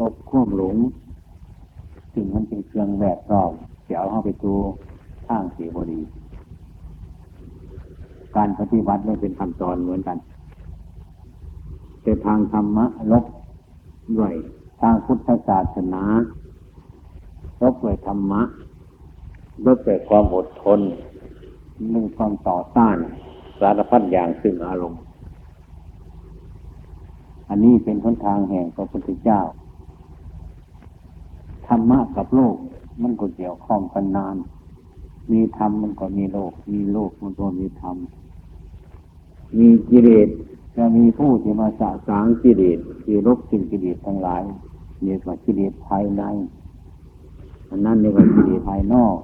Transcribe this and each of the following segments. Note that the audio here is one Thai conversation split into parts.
ลบข่วมหลงสิ่งมันเป็นเครื่องแวดล้อมเดี๋ยวเข้าไปดูทางเสียบดี การปฏิบัติไม่เป็นคำสอนเหมือนกัน แต่ทางธรรมะลบด้วยทางพุทธศาสนาลบด้วยธรรมะลบด้วยความอดทนนึ่งความต่อต้านสารพัดอย่างซึ่งอารมณ์ อันนี้เป็นหนทางแห่งพระพุทธเจ้า ธรรมะกับโลก มันก็เกี่ยวข้องกันนาน มีธรรมมันก็มีโลก มีโลกมันก็มีธรรม มีกิเลสจะมีผู้ที่มาสะสางกิเลสที่ลบสิ่งกิเลสทั้งหลายเรียกว่ากิเลสภายในอันนั้นเรียกว่ากิเลสภายนอก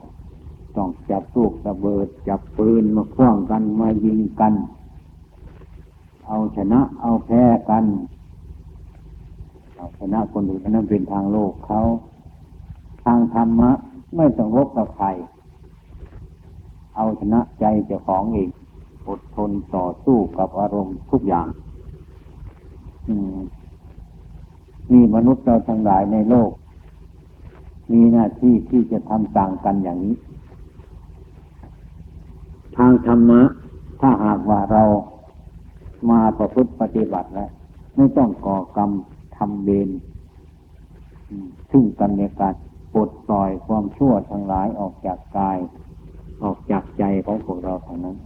ต้องจับลูกระเบิด จับปืนมาคว้างกันมายิงกัน เอาชนะเอาแพ้กันเอาชนะคนอื่นอันนั้นเป็นทางโลกเขา ทางธรรมะ ไม่ต้องรบกับใคร เอาชนะใจเจ้าของเองอดทนต่อสู้กับอารมณ์ทุกอย่างมีมนุษย์เราทั้งหลายในโลก มีหน้าที่ที่จะทำต่างกันอย่างนี้ ทางธรรมะ ถ้าหากว่าเรามาประพฤติปฏิบัติแล้ว ไม่ต้องก่อกรรมทำเบนซึ่งกันในการ ปลดปล่อยความชั่วทั้งหลายออกจากกาย ออกจากใจของพวกเราเท่านั้น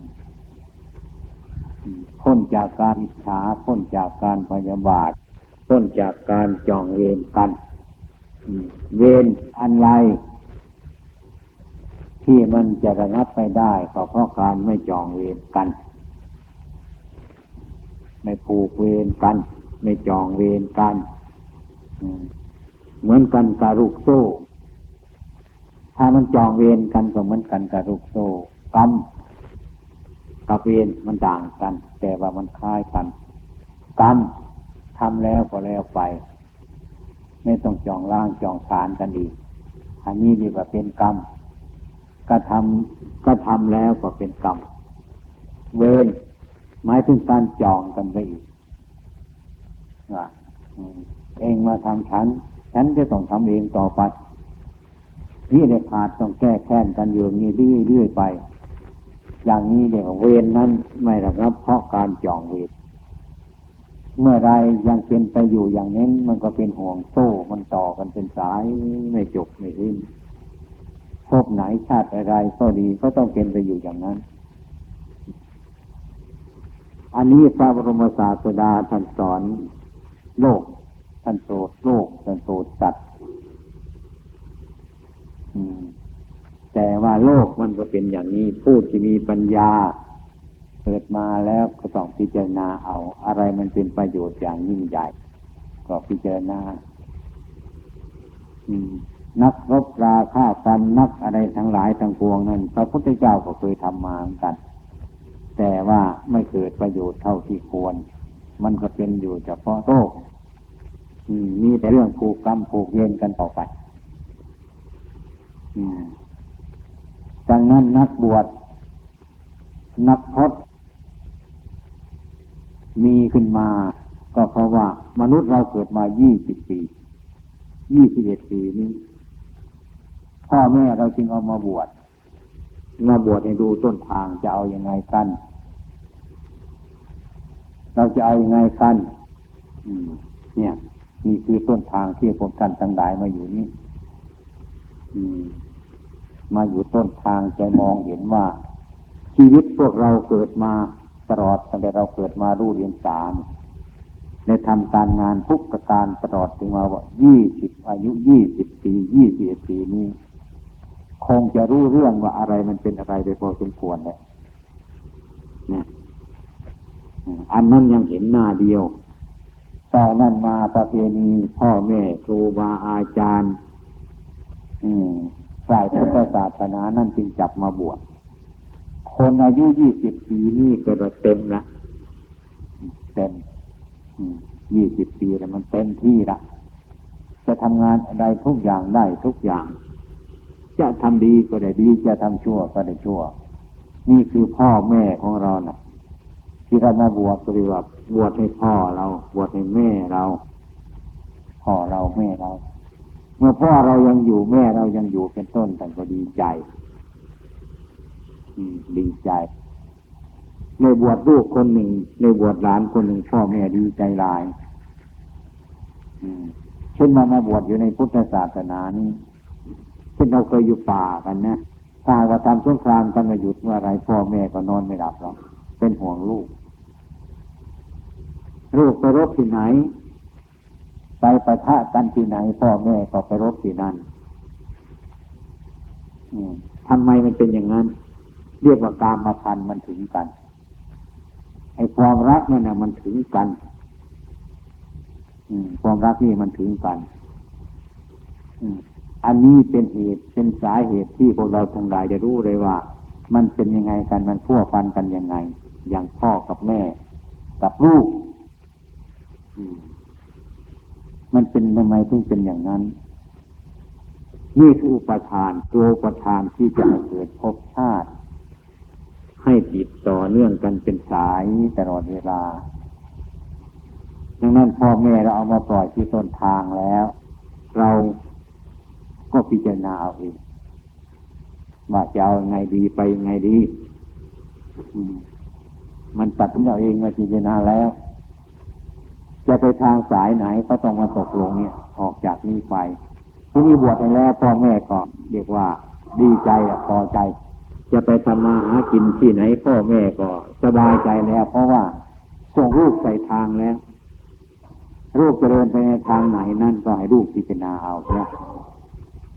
พ้นจากการอิจฉาพ้นจากการพยาบาทพ้นจากการจองเวรกัน เวรอันไรที่มันจะระงับไปได้ก็เพราะการไม่จองเวรกัน ไม่ผูกเวรกัน ไม่จองเวรกัน เหมือนกันกับลูกโซ่ ถ้ามันจองเวรกันก็เหมือนกันกับลูกโซ่กรรมกับเวรมันต่างกัน แต่ว่ามันคล้ายกันกรรมทำแล้วก็แล้วไป ไม่ต้องจองล่างจองฐานกันอีอันนี้ดีกว่าเป็นกรรมก็ทำก็ทำแล้วก็เป็นกรรมเวรหมายถึงการจองกันไปอีกว่าเองมาทำฉัน ฉันจะต้องทำเองต่อไป นี่เด็กขาดต้องแก้แค้นกันอยู่นี้เรื่อยๆไป อย่างนี้เดี๋ยวเวรนั้นไม่ระงับเพราะการจองเวรเมื่อไรยังเป็นไปอยู่อย่างนี้มันก็เป็นห่วงโซ่มันต่อกันเป็นสายไม่จบไม่สิ้นพบไหนชาติอะไรก็ดีก็ต้องเป็นไปอยู่อย่างนั้น อันนี้พระบรมศาสดาท่านสอนโลกท่านโปรดโลกท่านโปรดสัตว แต่ว่าโลกมันก็เป็นอย่างนี้ ผู้ที่มีปัญญา เกิดมาแล้วก็ต้องพิจารณาเอา อะไรมันเป็นประโยชน์อย่างยิ่งใหญ่ ก็พิจารณานักรบราฆ่ากันนักอะไรทั้งหลายทั้งปวงนั้นพระพุทธเจ้าก็เคยทำมาเหมือนกัน แต่ว่าไม่เกิดประโยชน์เท่าที่ควร มันก็เป็นอยู่เฉพาะโลกมีแต่เรื่องผูกกรรมผูกเย็นกันต่อไป ดังนั้นนักบวชนักพจน์มีขึ้นมา ก็เพราะว่ามนุษย์เราเกิดมายี่สิบปียี่สิบเอ็ดปีนี้พ่อแม่เราจึงเอามาบวชมาบวชให้ดูต้นทางจะเอาอยัางไงกัน เราจะเอาอยัางไงกันเนี่ยนี่คือต้นทางที่พวกท่านทั้งหลายมาอยู่นี่ มาอยู่ต้นทางจะมองเห็นว่า ชีวิตพวกเราเกิดมาตลอดตั้งแต่เราเกิดมารู้เรียนสามในทำการงานทุกประการตลอดถึงมาว่ายี่สิบอายุยี่สิบปียี่สิบปีนี้ คงจะรู้เรื่องว่าอะไรมันเป็นอะไรไปพอสมควรเลยเนี่ยอันนั้นยังเห็นหน้าเดียวต่อนั้นมาประเพณีพ่อแม่ครูบาอาจารย์ ฝ่ายพุทธศาสนานั่นจึงจับมาบวชคนอายุยี่สิบปีนี่ก็เต็มละเต็มยี่สิบปีแล้วมันเต็มที่ละจะทำงานอะไรทุกอย่างได้ทุกอย่าง จะทำดีก็ได้ดี จะทำชั่วก็ได้ชั่ว นี่คือพ่อแม่ของเรานะ่ะ ที่เรามาบวชก็เรียกว่าบวชให้พ่อเรา บวชให้แม่เรา พ่อเราแม่เรา เมื่อพ่อเรายังอยู่แม่เรายังอยู่เป็นต้นแต่ก็ดีใจดีใจในบวชลูกคนหนึ่งในบวชหลานคนหนึ่งพ่อแม่ดีใจหลายเช่นมามาบวชอยู่ในพุทธศาสนานี้เช่นเราเคยอยู่ป่ากันนะถ้าว่าทำสงครามกันมาหยุดเมื่อไรพ่อแม่ก็นอนไม่หลับหรอกเป็นห่วงลูก ลูกไปรบที่ไหน ไปประทะกันที่ไหน พ่อแม่ก็ไปรบที่นั่นทำไมมันเป็นอย่างนั้น เรียกว่าการมาพันมันถึงกัน ไอ้ความรักเนั่นนะมันถึงกันความรักนี่มันถึงกันอันนี้เป็นเหตุเป็นสาเหตุที่พวกเราทั้งหลายจะรู้เลยว่า มันเป็นยังไงกันมันพัวพันกันยังไง อย่างพ่อกับแม่ กับลูก มันเป็นทำไมถึงเป็นอย่างนั้นนี่คืออุปทานตัวอุปทานที่จะเกิดภพชาติ ให้ติดต่อเนื่องกันเป็นสายตลอดเวลาดังนั้นพ่อแม่เราเอามาปล่อยที่ต้นทางแล้ว เราก็พิจารณาเอาเองว่าจะเอาไงดีไปไงดี มันตัดสินเอาเองมาพิจารณาแล้ว จะไปทางสายไหนก็ต้องมาตกลงเนี่ย ออกจากนี้ไปที่นี้บวชไปแล้วพ่อแม่ก็เรียกว่าดีใจพอใจ จะไปทำมาหากินที่ไหนพ่อแม่ก็สบายใจแล้ว เพราะว่าส่งลูกใส่ทางแล้วลูกจะเดินไปในทางไหนนั่นก็ให้ลูกพิจารณาเอาเนีย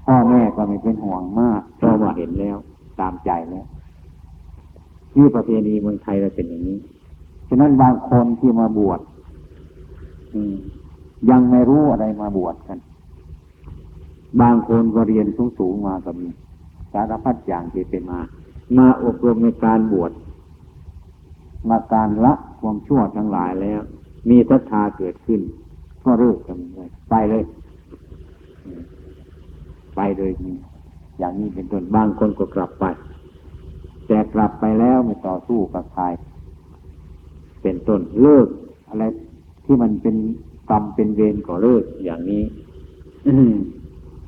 พ่อแม่ก็ไม่เป็นห่วงมากเพราะว่าเห็นแล้ว ตามใจแล้วที่ประเพณีเมืองไทยเราเป็นอย่างนี้ ฉะนั้นบางคนที่มาบวช ยังไม่รู้อะไรมาบวชกัน บางคนก็เรียนสูงสูงมาก็มีสารพัดอย่างที่เป็นมา มาอบรมในการบวชมาการละความชั่วทั้งหลายแล้ว มีศรัทธาเกิดขึ้น ก็เลิกกันเลยไปเลย ไปโดยอย่างนี้เป็นต้นบางคนก็กลับไป แต่กลับไปแล้วไม่ต่อสู้กับใครเป็นต้นเลิกอะไร ที่มันเป็นกรรมเป็นเวรก็เลิกอย่างนี้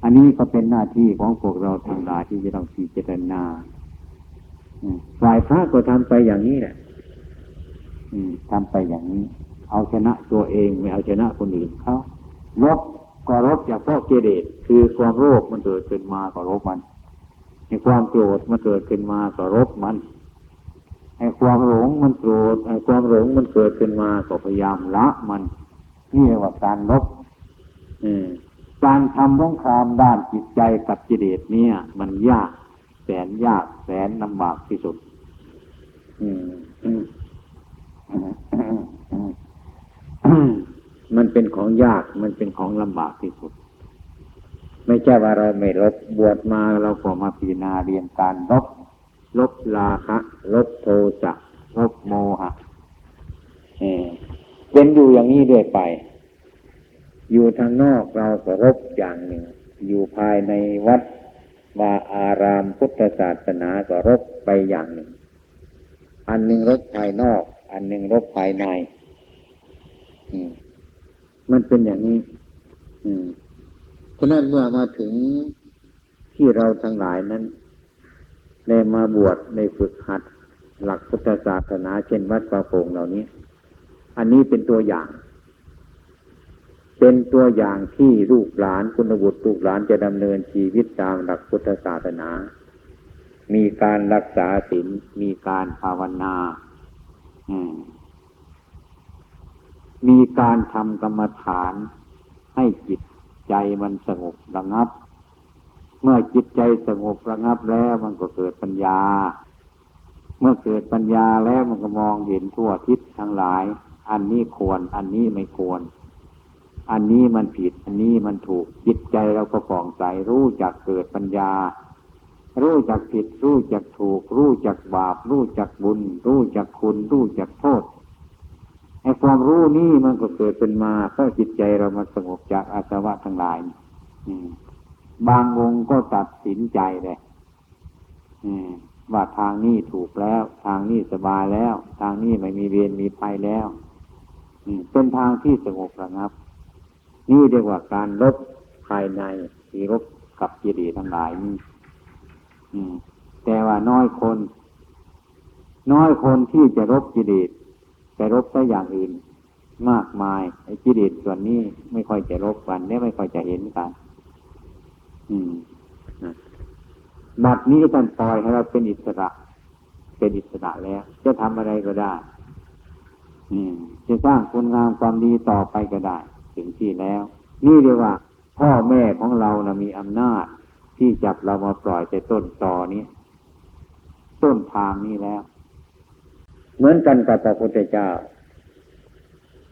อันนี้ก็เป็นหน้าที่ของพวกเราทั้งหลายที่จะต้องพิจารณาฝ่ายพระก็ทำไปอย่างนี้แหละทำไปอย่างนี้ เอาชนะตัวเองไม่เอาชนะคนอื่นเขาลบก็รบจากพ่อเกเรตคือความโลภมันเกิดขึ้นมาก็รบมันในความโกรธมันเกิดขึ้นมาก็รบมัน ไอ้ความหลงมันโกรธไอ้ความหลงมันเกิดขึ้นมาก็พยายามละมันนี่เรียกว่าการลบการทำสงครามด้านจิตใจกับกิเลสเนี่ย มันยาก แสนยากแสนลำบากที่สุดมมันเป็นของยากมันเป็นของลำบากที่สุด ไม่ใช่ว่าเราไม่ลบบวชมาเราก็มาพิจารณาเรียนการลบ ลบลาคะลบโทสะลบโมหะเป็นอยู่อย่างนี้เรื่อยไป อยู่ทางนอกเราก็รบอย่างหนึ่ง อยู่ภายในวัดวาอารามพุทธศาสนาก็รบไปอย่างหนึ่ง อันหนึ่งรบภายนอก อันหนึ่งรบภายในมันเป็นอย่างนี้ อืมฉะนั้นเมื่อมาถึงที่เราทั้งหลายนั้น ได้มาบวชในฝึกหัด หลักพุทธศาสนา เช่นวัดประโงเหล่านี้ อันนี้เป็นตัวอย่าง เป็นตัวอย่างที่ลูกหลานคุณบุตรลูกหลานจะดำเนินชีวิตตามหลักพุทธศาสนา มีการรักษาศีลมีการภาวนามีการทำกรรมฐานให้จิตใจมันสงบระงับ เมื่อจิตใจสงบระงับแล้วมันก็เกิดปัญญา เมื่อเกิดปัญญาแล้วมันก็มองเห็นทั่วทิศทั้งหลาย อันนี้ควร อันนี้ไม่ควร อันนี้มันผิด อันนี้มันถูก จิตใจเราก็ฟ่องใสรู้จักเกิดปัญญา รู้จักผิด รู้จักถูก รู้จักบาป รู้จักบุญ รู้จักคุณ รู้จักโทษไอ้ความรู้นี่มันก็เกิดเป็นมาเพราะจิตใจเรามาสงบจากอาสวะทั้งหลาย บางองค์ก็ตัดสินใจเลยว่าทางนี้ถูกแล้ว ทางนี้สบายแล้ว ทางนี้ไม่มีเวรมีภัยแล้วเป็นทางที่สงบระงับ นี่เรียกว่าการลบภายในที่รบกับกิเลสทั้งหลายนี่แต่ว่าน้อยคน น้อยคนที่จะรบกิเลสแต่รบแต่อย่างอื่น มากมายไอ้กิเลสส่วนนี้ไม่ค่อยจะรบกันและไม่ค่อยจะเห็นกัน บัดนี้ท่านปล่อยให้เราเป็นอิสระ เป็นอิสระแล้ว จะทำอะไรก็ได้จะสร้างคุณงามความดีต่อไปก็ได้ ถึงที่แล้ว นี่เรียกว่า พ่อแม่ของเรานะมีอำนาจ ที่จับเรามาปล่อยแต่ต้นตอนี้ ต้นทางนี้แล้ว เหมือนกันกับพระพุทธเจ้า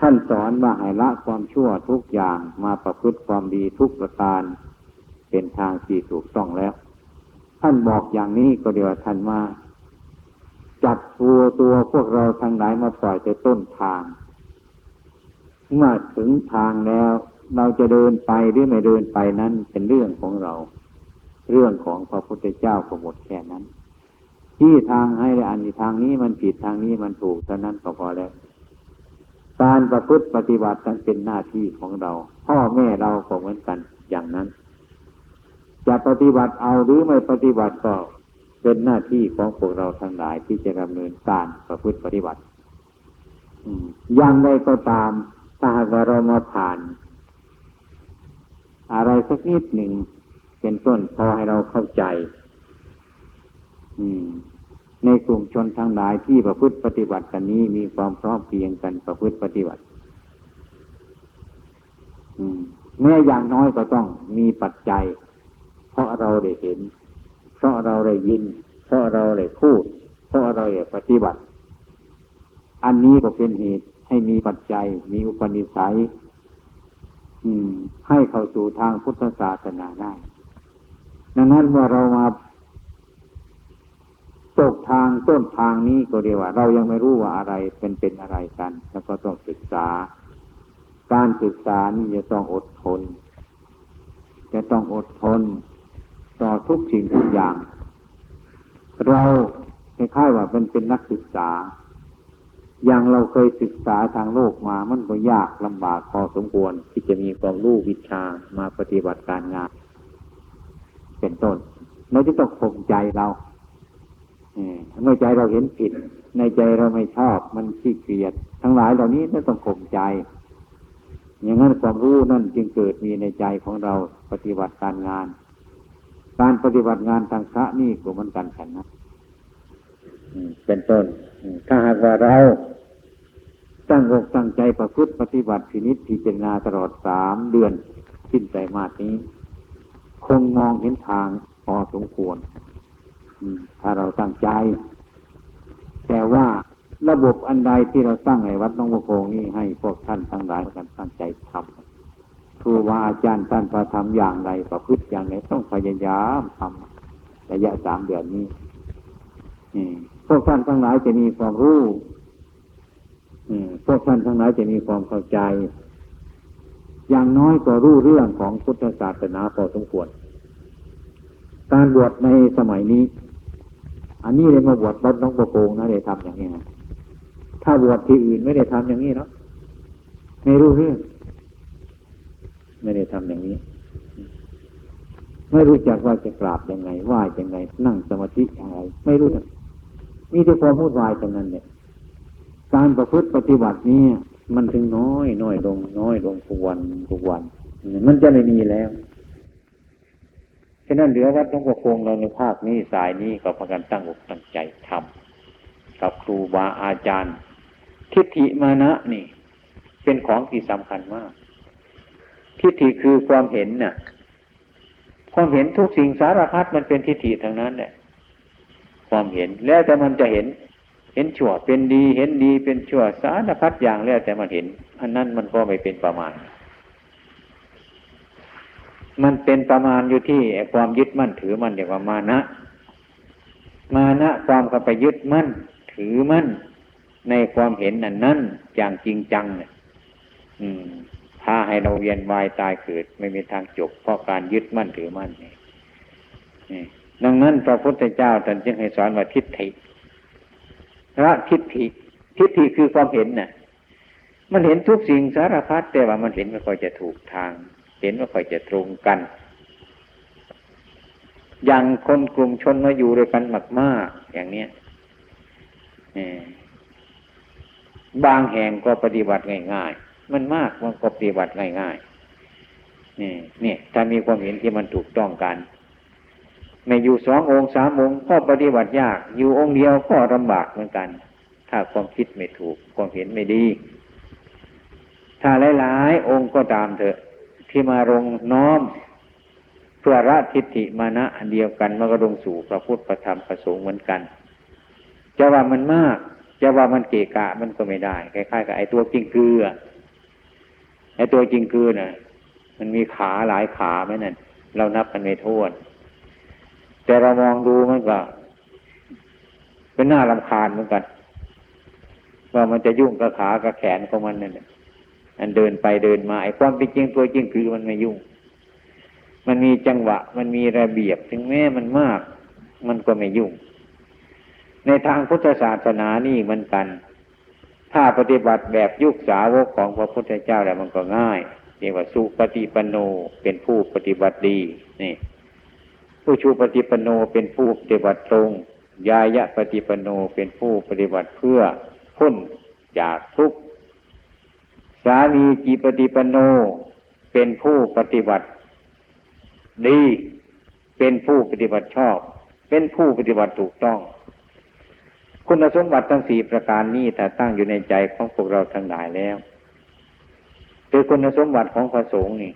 ท่านสอนว่าให้ละความชั่วทุกอย่างมาประพฤติความดีทุกประการ เป็นทางที่ถูกต้องแล้ว ท่านบอกอย่างนี้ก็เดียวท่านมาจับตัวตัวพวกเราทางไหนมาปล่อยแต่ต้นทาง เมื่อถึงทางแล้ว เราจะเดินไปหรือไม่เดินไปนั้นเป็นเรื่องของเรา เรื่องของพระพุทธเจ้าก็หมดแค่นั้น ที่ทางให้อันที่ทางนี้มันผิดทางนี้มันถูกเท่านั้นก็พอแล้วการประพฤติปฏิบัตินั้นเป็นหน้าที่ของเรา พ่อแม่เราก็เหมือนกันอย่างนั้น จะปฏิบัติเอาหรือไม่ปฏิบัติก็เป็นหน้าที่ของพวกเราทั้งหลายที่จะดำเนินการประพฤติปฏิบัติอย่างไรก็ตามถ้าหากเรามาผ่าน อะไรสักนิดหนึ่งเป็นต้นพอให้เราเข้าใจ ในกลุ่มชนทั้งหลายที่ประพฤติปฏิบัติกันนี้มีความพร้อมเพียงกันประพฤติปฏิบัติแม้อย่างน้อยก็ต้องมีปัจจัย เพราะเราได้เห็น เพราะเราได้ยิน เพราะเราได้พูด เพราะเราได้ปฏิบัติ อันนี้ก็เป็นเหตุให้มีปัจจัย มีอุปนิสัยอืมให้เข้าสู่ทางพุทธศาสนาได้ ดังนั้นเมื่อเรามาตกทางต้นทางนี้ก็เรียกว่า เรายังไม่รู้ว่าอะไรเป็นเป็นอะไรกัน แล้วก็ต้องศึกษา การศึกษานี่จะต้องอดทน จะต้องอดทน ต่อทุกสิ่งทุกอย่าง เราคล้ายๆว่าเป็นเป็นนักศึกษา อย่างเราเคยศึกษาทางโลกมามันก็ยากลำบากพอสมควรที่จะมีความรู้วิชามาปฏิบัติการงาน เป็นต้นเราจะต้องข่มใจเราเมื่อใจเราเห็นผิด ในใจเราไม่ชอบมันขี้เกียจทั้งหลายเหล่านี้น่าต้องข่มใจ อย่างนั้นความรู้นั่นจึงเกิดมีในใจของเราปฏิบัติการงาน การปฏิบัติงานทางพระนี่ก็เหมือนกันฉันนะเป็นต้น ถ้าหากว่าเรา ตั้งอกตั้งใจประพฤติปฏิบัติพินิจพิจารณาตลอดสามเดือนสิ้นใจมาสนี้ คงมองเห็นทางพอสมควรถ้าเราตั้งใจ แต่ว่าระบบอันใดที่เราสร้างในวัดน้องโพงนี่ให้พวกท่านทั้งหลายกันตั้งใจทำ ครูบาอาจารย์ท่านประทำอย่างไรประพฤติอย่างไรต้องพยายามทำระยะสามเดือนนี้พวกท่านทั้งหลายจะมีความรู้พวกท่านทั้งหลายจะมีความเข้าใจ อย่างน้อยก็รู้เรื่องของพุทธศาสนาพอสมควร การบวชในสมัยนี้ อันนี้เลยมาบวชวัดน้องประโกงนะได้ทำอย่างนี้นะถ้าบวชที่อื่นไม่ได้ทำอย่างนี้เนาะไม่รู้เรื่อง ไม่ได้ทำอย่างนี้ ไม่รู้จักว่าจะกราบยังไงไหว้ยังไง นั่งสมาธิยังไงไม่รู้มีแต่ความพูดวายตรงนั้นเนี่ยการประพฤติปฏิบัตินี้มันถึงน้อยน้อยลงน้อยลงทุกวันทุกวัน มันจะไม่มีแล้วฉะนั้นเหลือวัดหลวงพ่อคงเราในภาคนี้สายนี้ก็พากันตั้งอกตั้งใจทำกับครูบาอาจารย์ ทิฏฐิมานะนี่ เป็นของที่สำคัญมาก ทิฏฐิคือความเห็นน่ะ ความเห็นทุกสิ่งสารพัดมันเป็นทิฏฐิทางนั้นแหละความเห็นแล้วแต่มันจะเห็น เห็นชั่วเป็นดีเห็นดีเป็นชั่วสารพัดอย่างแล้วแต่มันเห็น อันนั้นมันก็ไม่เป็นประมาณ มันเป็นประมาณอยู่ที่ความยึดมั่นถือมั่นเรียกว่ามานะ มานะความเข้าไปยึดมั่น ถือมั่น ในความเห็นนั้นนั้นอย่างจริงจังเนี่ยอืมาให้เราเวียนวายตายเกิด ไม่มีทางจบเพราะการยึดมั่นถือมั่นนี่ดังนั้นพระพุทธเจ้าท่านจึงให้สอนว่าทิฏฐิพระทิฏฐิทิฏฐิคือความเห็นน่ะ มันเห็นทุกสิ่งสารพัดแต่ว่ามันเห็นไม่ค่อยจะถูกทาง เห็นไม่ค่อยจะตรงกัน อย่างคนกลุ่มชนมาอยู่ด้วยกันมากมากอย่างเนี้ยบางแห่งก็ปฏิบัติง่ายๆ มันมากมันก็ปฏิบัติง่ายๆนี่เนี่ยถ้ามีความเห็นที่มันถูกต้องกัน ไม่อยู่สององค์สามองค์ก็ปฏิบัติยาก อยู่องค์เดียวก็ลำบากเหมือนกัน ถ้าความคิดไม่ถูก ความเห็นไม่ดี ถ้าหลายๆ องค์ก็ตามเถอะ ที่มาลงน้อมเพื่อละทิฏฐิมานะอันเดียวกันมันก็ลงสู่พระพุทธประธรรมประสงค์เหมือนกันจะว่ามันมากจะว่ามันเกะกะมันก็ไม่ได้คล้ายๆกับไอ้ตัวจริงเกลือ ไอ้ตัวจริงเกลือน่ะ มันมีขาหลายขาไหมนั่นเรานับกันไม่ท้วน แต่เรามองดูมันก็ เป็นหน้าลำคาญเหมือนกัน ว่ามันจะยุ่งกับขากับแขนของมันนั่นอันเดินไปเดินมาไอ้ความเป็นจริงตัวจริงคือมันไม่ยุ่ง มันมีจังหวะ มันมีระเบียบถึงแม้มันมาก มันก็ไม่ยุ่ง ในทางพุทธศาสนานี่เหมือนกัน ถ้าปฏิบัติแบบยุคสาวกของพระพุทธเจ้าแล้วมันก็ง่ายเรียกว่าสุปฏิปโนเป็นผู้ปฏิบัติดีนี่ผู้ชูปฏิปโนเป็นผู้ปฏิบัติตรง ยายะปฏิปโนเป็นผู้ปฏิบัติเพื่อพ้นจากทุกข์สามีจีปฏิปโนเป็นผู้ปฏิบัติดี เป็นผู้ปฏิบัติชอบ เป็นผู้ปฏิบัติถูกต้อง คุณสมบัติทั้งสี่ประการนี้ถ้าตั้งอยู่ในใจของพวกเราทั้งหลายแล้วคือคุณสมบัติของพระสงฆ์นี่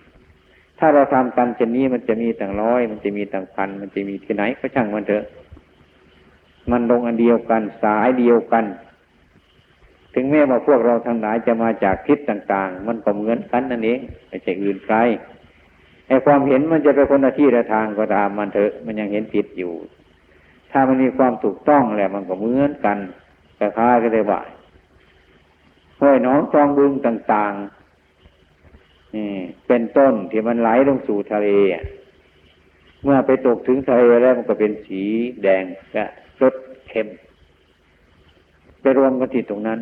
ถ้าเราทำกันเช่นนี้มันจะมีต่างร้อย มันจะมีต่างพัน มันจะมีที่ไหนก็ช่างมันเถอะ มันลงอันเดียวกันสายเดียวกัน ถึงแม้ว่าพวกเราทั้งหลายจะมาจากทิศต่างๆ มันก็เหมือนกันนั่นเองไม่ใช่อื่นไกลไอ้ความเห็นมันจะเป็นคนละที่ละทางก็ตามมันเถอะ มันยังเห็นผิดอยู่ ถ้ามันมีความถูกต้องแล้วมันก็เหมือนกันคล้าก็ได้ว่าห้วยน้องจองบึงต่างๆนี่เป็นต้นที่มันไหลลงสู่ทะเลเมื่อไปตกถึงทะเลแล้วมันก็เป็นสีแดงกะรสเค็ม ไปรวมกันที่ตรงนั้น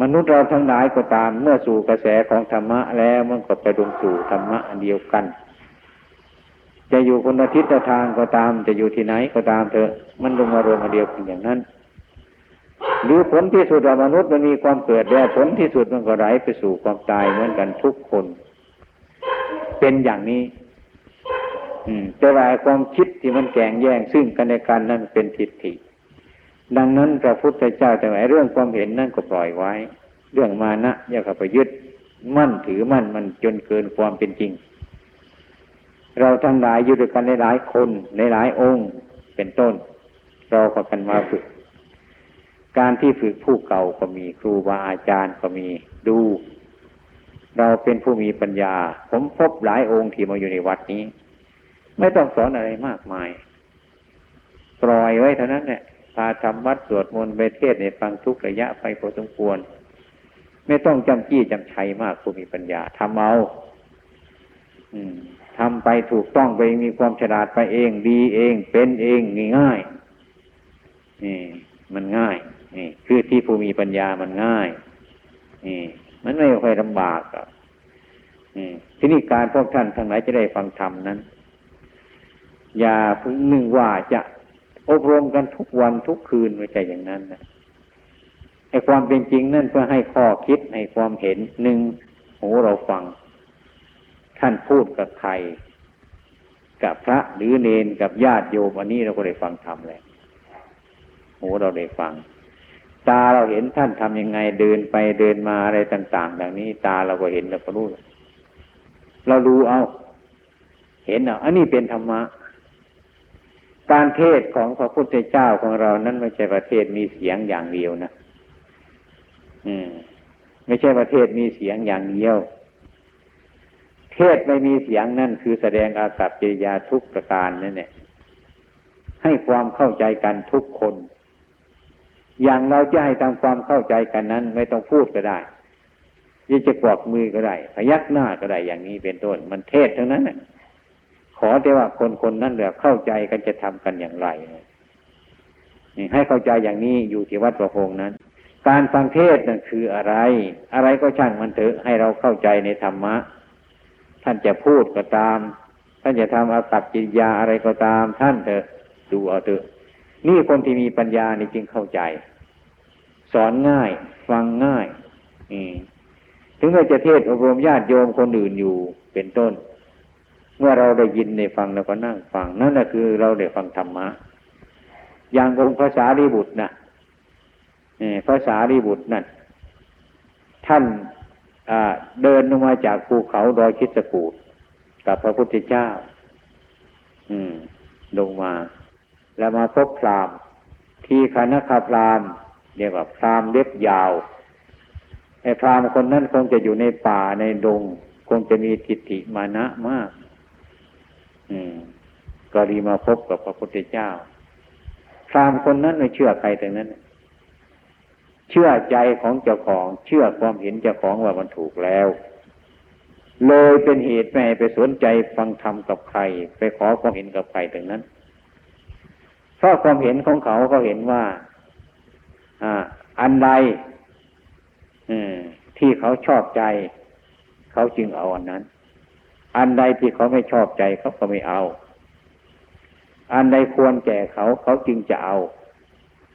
มนุษย์เราทั้งหลายก็ตามเมื่อสู่กระแสของธรรมะแล้วมันก็ไปลงสู่ธรรมะอันเดียวกัน จะอยู่คนละทิศทางก็ตาม จะอยู่ที่ไหนก็ตามเถอะมันลงมารวมมาเดียวกันอย่างนั้นหรือผลที่สุดมนุษย์มันมีความเกิดแล้วผลที่สุดมันก็ไหลไปสู่ความตายเหมือนกันทุกคน เป็นอย่างนี้ อืมแต่ว่าความคิดที่มันแก่งแย่ง ซึ่งกันในการนั้นเป็นทิฏฐิ ดังนั้นพระพุทธเจ้าแต่ไหนเรื่องความเห็นนั่นก็ปล่อยไว้ เรื่องมานะอย่าเข้าไปยึดมั่นถือมั่นมันจนเกินความเป็นจริง เราทั้งหลายอยู่ด้วยกันในหลายคนในหลายองค์เป็นต้น เราก็กันมาฝึก การที่ฝึกผู้เก่าก็มีครูบาอาจารย์ก็มีดู เราเป็นผู้มีปัญญา ผมพบหลายองค์ที่มาอยู่ในวัดนี้ ไม่ต้องสอนอะไรมากมาย ปล่อยไว้เท่านั้นแหละพาทำวัดสวดมนต์ไปเทศในฟังทุกระยะไปพอสมควร ไม่ต้องจำจี้จำชัยมากผู้มีปัญญาทำเอา อืม ทำไปถูกต้องไปมีความฉลาดไปเอง ดีเอง เป็นเองง่ายนี่มันง่ายนี่คือที่ผู้มีปัญญามันง่ายนี่มันไม่ค่อยลำบากอะนี่ที่นี่การพวกท่านทั้งหลายจะได้ฟังธรรมนั้น อย่าพึ่งนึงว่าจะอบรมกันทุกวันทุกคืนไม่ใช่อย่างนั้นนะไอ้ความเป็นจริงนั่นเพื่อให้ข้อคิดให้ความเห็นหนึ่งหูเราฟัง ท่านพูดกับใคร กับพระหรือเนนกับญาติโยมอันนี้เราก็ได้ฟังธรรมเลยหูเราได้ฟัง ตาเราเห็นท่านทำยังไงเดินไปเดินมาอะไรต่างๆอย่างนี้ ตาเราก็เห็นเราก็รู้เราดูเอา เห็นเอาอันนี้เป็นธรรมะการเทศของพระพุทธเจ้าของเรานั้นไม่ใช่ประเทศมีเสียงอย่างเดียวนะ อืม ไม่ใช่ประเทศมีเสียงอย่างเดียว เทศไม่มีเสียงนั่นคือแสดงอากัปกิริยาทุกประการนั่นเนี่ยให้ความเข้าใจกันทุกคน อย่างเราจะให้ทำความเข้าใจกันนั้น ไม่ต้องพูดก็ได้ยี่จะกวักมือก็ได้พยักหน้าก็ได้อย่างนี้เป็นต้น มันเทศทั้งนั้นขอแต่ว่าคนคนนั้นเหลือเข้าใจกันจะทำกันอย่างไรนี่ให้เข้าใจอย่างนี้อยู่ที่วัดประพงนั้น การฟังเทศนั่นคืออะไร อะไรก็ช่างมันเถอะให้เราเข้าใจในธรรมะ ท่านจะพูดก็ตาม ท่านจะทำอากัปจิตยาอะไรก็ตาม ท่านเถอะดูเอาเถอะนี่คนที่มีปัญญานี่จึงเข้าใจ สอนง่าย ฟังง่ายถึงเราจะเทศอบรมญาติโยมคนอื่นอยู่เป็นต้น เมื่อเราได้ยินได้ฟังเราก็นั่งฟัง นั่นแหละคือเราได้ฟังธรรมะ อย่างองค์ภาษาลีบุตรนะภาษาลีบุตรนั่นท่าน เดินลงมาจากภูเขาดอยคิสกูดกับพระพุทธเจ้า อืม ลงมา แล้วมาพบพรามที่คณะคาพรามเรียกว่าพรามเล็บยาวไอ้พรามคนนั้นคงจะอยู่ในป่าในดง คงจะมีทิฏฐิมานะมาก อืม ก็ดีมาพบกับพระพุทธเจ้าพรามคนนั้นไม่เชื่อใครแต่นั้น เชื่อใจของเจ้าของ เชื่อความเห็นเจ้าของว่ามันถูกแล้ว เลยเป็นเหตุไม่ไปสนใจฟังธรรมกับใคร ไปขอความเห็นกับใครแต่นั้นเพราะความเห็นของเขาเขาเห็นว่าอ่า อันใดที่เขาชอบใจ เขาจึงเอาอันนั้น อันใดที่เขาไม่ชอบใจเขาก็ไม่เอา อันใดควรแก่เขาเขาจึงจะเอา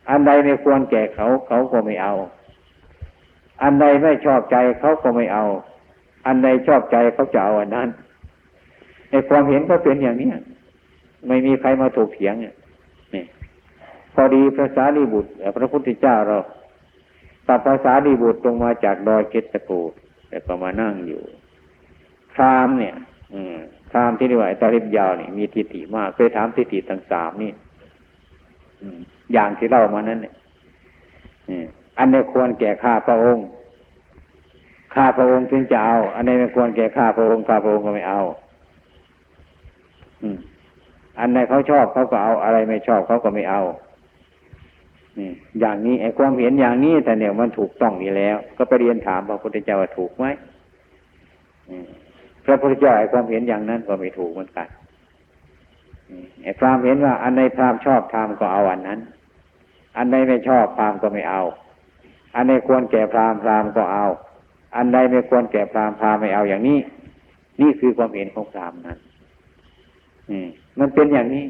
อันใดไม่ควรแก่เขาเขาก็ไม่เอา อันใดไม่ชอบใจเขาก็ไม่เอา อันใดชอบใจเขาจะเอาอันนั้น ในความเห็นก็เป็นอย่างนี้ไม่มีใครมาถูกเถียงเนี่ยนี่พอดีพระสารีบุตรพระพุทธเจ้าเราตัดภาษาดีบุตรลงมาจากดอยเกตกูแต่ก็มานั่งอยู่พรามเนี่ย อืมพรามที่เรียกว่าตาลิบยาวนี่มีทิฏฐิมากเคยถามทิฏฐิทั้งสามนี่ อ อย่างที่เล่ามานั้นเนี่ยอันนี้ควรแก่ข้าพระองค์ ข้าพระองค์ถึงจะเอา อันนี้ไม่ควรแก่ข้าพระองค์ข้าพระองค์ก็ไม่เอา อืม อันไหนเขาชอบเขาก็เอา อะไรไม่ชอบเขาก็ไม่เอานี่อย่างนี้ไอ้ความเห็นอย่างนี้แต่เนี่ยมันถูกต้องนี่แล้ว ก็ไปเรียนถามพระพุทธเจ้าว่าถูกไหมพระพุทธเจ้าไอ้ความเห็นอย่างนั้นก็ไม่ถูกเหมือนกันไอ้พรามเห็นว่า อันใดพรามชอบพรามก็เอาอันนั้น อันใดไม่ชอบพรามก็ไม่เอา อันใดควรแก่พรามพรามก็เอา อันใดไม่ควรแก่พรามพรามไม่เอาอย่างนี้ นี่คือความเห็นของพรามนั้นมันเป็นอย่างนี้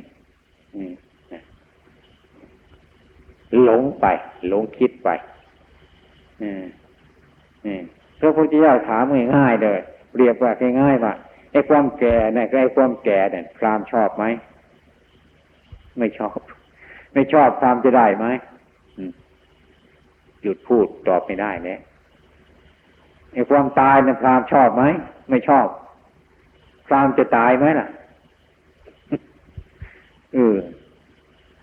หลงไป หลงคิดไปพระพุทธเจ้าถามง่ายๆเลยเรียบว่าง่ายๆว่าไอ้ความแก่เนี่ยไอ้ความแก่เนี่ยพรามชอบไหมไม่ชอบ ไม่ชอบพรามจะได้ไหมหยุดพูดตอบไม่ได้เนี่ยไอ้ความตายเนี่ยพรามชอบไหมไม่ชอบ พรามจะตายไหมล่ะเออ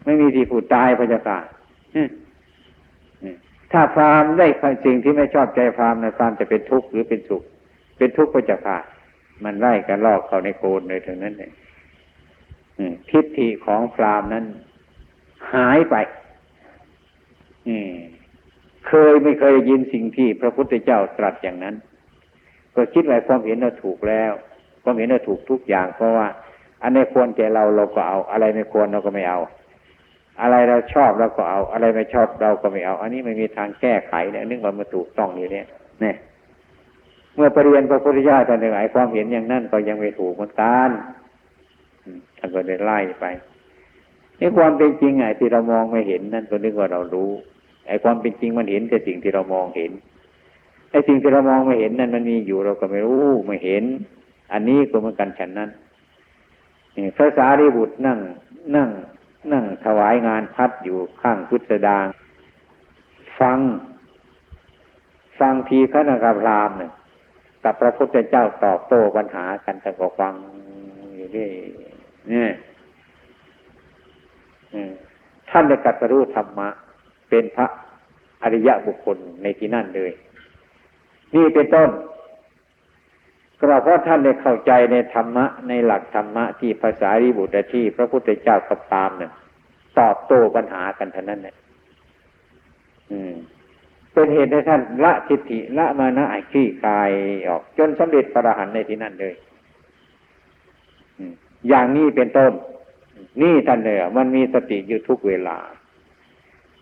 ไม่มีที่พูดตายพระเจ้าค่ะถ้าพรามได้สิ่งที่ไม่ชอบใจพรามนะพรามจะเป็นทุกข์หรือเป็นสุข เป็นทุกข์ก็จะขาดมันไล่กันลอกเขาในโกนเลยถึงนั้นเลยทิฏฐิของพรามนั้น หายไปเคยไม่เคยยินสิ่งที่พระพุทธเจ้าตรัสอย่างนั้น ก็คิดว่าความเห็นเราถูกแล้วความเห็นเราถูกทุกอย่าง เพราะว่า อันนี้ควรแก่เราเราก็เอา อะไรไม่ควรเราก็ไม่เอา อะไรเราชอบเราก็เอา อะไรไม่ชอบเราก็ไม่เอา อันนี้ไม่มีทางแก้ไขเนี่ยนึกว่ามันถูกต้องอยู่เนี่ยเนี่ยเมื่อปรเรียนพระพุทธเจ้าท่านหนึ่งไอ้ความเห็นอย่างนั้นก็ยังไม่ถูกเหมือนกันท่านก็เลยไล่ไป นี่ความเป็นจริงไอ้ที่เรามองไม่เห็นนั่นก็นึกว่าเรารู้ไอ้ความเป็นจริงมันเห็นแต่สิ่งที่เรามองเห็นไอ้สิ่งที่เรามองไม่เห็นนั่นมันมีอยู่เราก็ไม่รู้ไม่เห็น อันนี้ก็เหมือนกันฉันนั้นพระสารีบุตรนั่งนั่ง นั่งถวายงานพัดอยู่ข้างพุทธดางฟัง ฟังทีขณะกับรามเนี่ยกับพระพุทธเจ้าตอบโต้ปัญหากันแต่ก็ฟังอยู่นี่เนี่ย ท่านได้กัตรู้ธรรมะ เป็นพระอริยะบุคคลในที่นั่นเลย นี่เป็นต้นก็เพราะท่านได้เข้าใจในธรรมะ ในหลักธรรมะที่ภาษาริบุตรที่พระพุทธเจ้ากับตามเนี่ยตอบโต้ปัญหากันเท่านั้นเนี่ยเป็นเหตุให้ท่านละทิฏฐิละมานะไอ้ขี้คายออกจนสำเร็จพระอรหันต์ในที่นั่นเลยอย่างนี้เป็นต้น นี่ท่านเนี่ยมันมีสติอยู่ทุกเวลา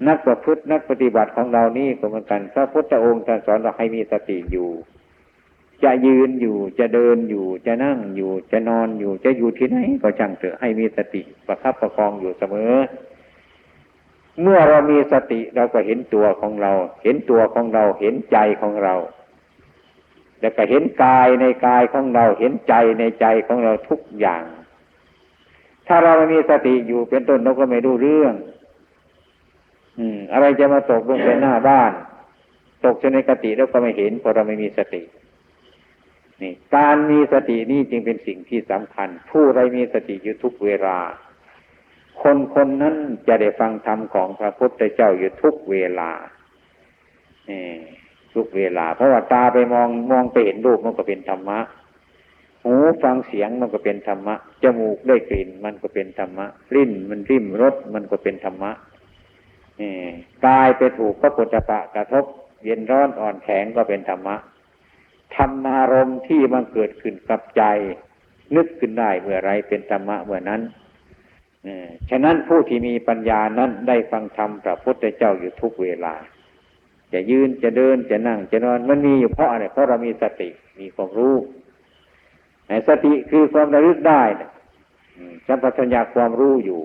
นักประพฤตินักปฏิบัติของเรานี่ก็เหมือนกันพระพุทธองค์ท่านสอนเราให้มีสติอยู่ จะยืนอยู่จะเดินอยู่จะนั่งอยู่จะนอนอยู่จะอยู่ที่ไหนก็ช่างเถอะให้มีสติประคับประคองอยู่เสมอ เมื่อเรามีสติเราก็เห็นตัวของเรา เห็นตัวของเราเห็นใจของเราแล้วก็เห็นกายในกายของเราเห็นใจในใจของเราทุกอย่าง ถ้าเราไม่มีสติอยู่เป็นต้นเราก็ไม่รู้เรื่อง อืม อะไรจะมาตกลงไปหน้าบ้าน ตกในกติแล้วก็ไม่เห็นเพราะเราไม่มีสติ นี่ การมีสตินี่จึงเป็นสิ่งที่สำคัญ ผู้ใดมีสติอยู่ทุกเวลา คนคนนั้นจะได้ฟังธรรมของพระพุทธเจ้าอยู่ทุกเวลาทุกเวลา เพราะว่าตาไปมองมองไปเห็นรูปมันก็เป็นธรรมะ หูฟังเสียงมันก็เป็นธรรมะ จมูกได้กลิ่นมันก็เป็นธรรมะ ลิ้นมันริมรสมันก็เป็นธรรมะกายไปถูกพระปุถะปะกระทบ เย็นร้อนอ่อนแข็งก็เป็นธรรมะ ธรรมารมที่มันเกิดขึ้นกับใจ นึกขึ้นได้เมื่อไรเป็นธรรมะเมื่อนั้นฉะนั้นผู้ที่มีปัญญานั้นได้ฟังธรรมพระพุทธเจ้าอยู่ทุกเวลา จะยืนจะเดินจะนั่งจะนอนมันมีอยู่เพราะอะไรเพราะเรามีสติมีความรู้ สติคือความระลึกได้สัมปชัญญะความรู้อยู่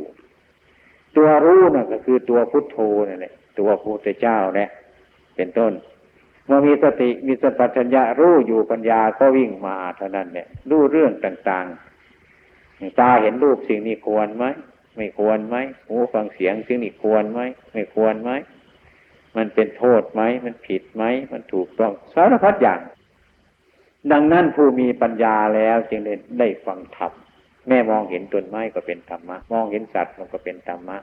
ตัวรู้น่ะก็คือตัวพุทโธนั่แหละตัวพุทธเจ้าเนี่ยเป็นต้นเมื่อมีสติมีสัมปชัญญะรู้อยู่ปัญญาก็วิ่งมาเท่านั้นเนี่ยรู้เรื่องต่างๆตาเห็นรูปสิ่งนี้ควรไหมไม่ควรไหมหูฟังเสียงสิ่งนี้ควรไหมไม่ควรไหมมันเป็นโทษไหมมันผิดไหมมันถูกต้องสารพัดอย่าง ดังนั้นผู้มีปัญญาแล้วจึงได้ได้ฟังธรรมแม่มองเห็นต้นไม้ก็เป็นธรรมะ มองเห็นสัตว์มันก็เป็นธรรมะ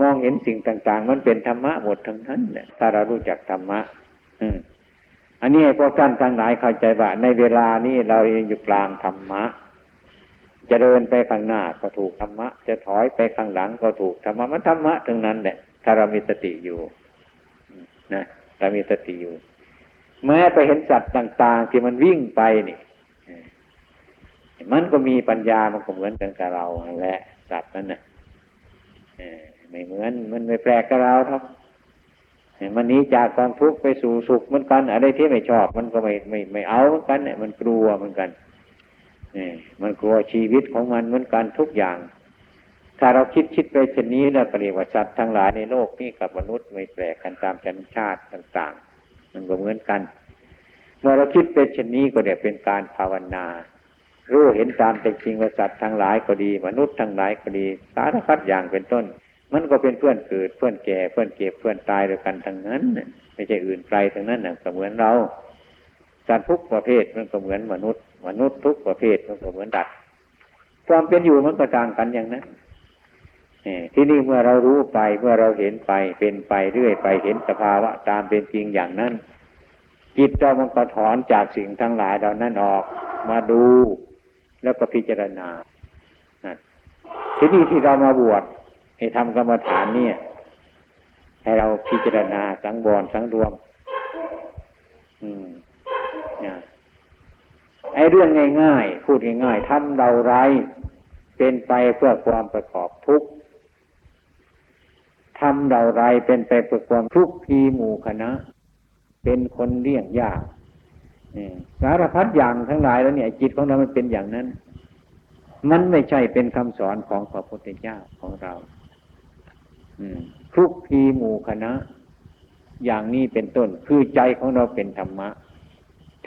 มองเห็นสิ่งต่าง ๆ มันเป็นธรรมะหมดทั้งนั้นเนี่ยถ้าเรารู้จักธรรมะอันนี้พวกท่านทั้งหลายเข้าใจว่า ในเวลานี้เราเองอยู่กลางธรรมะ จะเดินไปข้างหน้าก็ถูกธรรมะ จะถอยไปข้างหลังก็ถูกธรรมะมันธรรมะทั้งนั้นแหละถ้าเรามีสติอยู่นะเรามีสติอยู่ แม้ไปเห็นสัตว์ต่าง ๆ ที่มันวิ่งไปนี่มันก็มีปัญญามันก็เหมือนกันกับเราแหละสัตว์นั้นน่ะไม่เหมือนมันไม่แปลกกับเราครับมันนี้จากความทุกข์ไปสู่สุขเหมือนกันอะไรที่ไม่ชอบมันก็ไม่ไม่ไม่เอาเหมือนกันเนี่ยมันกลัวเหมือนกันนี่มันกลัวชีวิตของมันเหมือนกันทุกอย่าง ถ้าเราคิดคิดไปเช่นนี้แล้วปริวัติสัตว์ทั้งหลายในโลกนี้กับมนุษย์ไม่แปลกกันตามชนชาติต่าง ๆ มันก็เหมือนกัน เมื่อเราคิดเป็นเช่นนี้ก็เดี๋ยเป็นการภาวนา รู้เห็นตามเป็นจริงว่าสัตว์ทั้งหลายก็ดี มนุษย์ทั้งหลายก็ดี สารพัดอย่างเป็นต้น มันก็เป็นเพื่อนเกิดเพื่อนแก่เพื่อนเก็บเพื่อนตายด้วยกันทั้งนั้นไม่ใช่อื่นไกลทั้งนั้นนะก็เหมือนเราสัตว์ทุกประเภทมันก็เหมือนมนุษย์ มนุษย์ทุกประเภทมันก็เหมือนดัดความเป็นอยู่มันก็ต่างกันอย่างนั้น ที่นี่เมื่อเรารู้ไปเมื่อเราเห็นไปเป็นไปเรื่อยไปเห็นสภาวะตามเป็นจริงอย่างนั้นจิตเรามันก็ถอนจากสิ่งทั้งหลายเหล่านั้นออกมาดูแล้วก็พิจารณาที่นี่ที่เรามาบวชให้ทำกรรมฐานเนี่ย ให้เราพิจารณาสังวรสังรวม อืมไอ้เรื่องง่ายๆพูดง่ายๆทำเราไร เป็นไปเพื่อความประกอบทุกข์ ทำเราไรเป็นไปเพื่อความทุกข์พีหมู่คณะ เป็นคนเลี่ยงยากสารพัดอย่างทั้งหลายแล้วเนี่ยจิตของเรามันเป็นอย่างนั้น มันไม่ใช่เป็นคำสอนของพระพุทธเจ้าของเราทุกทีหมู่คณะ อย่างนี้เป็นต้น คือใจของเราเป็นธรรมะ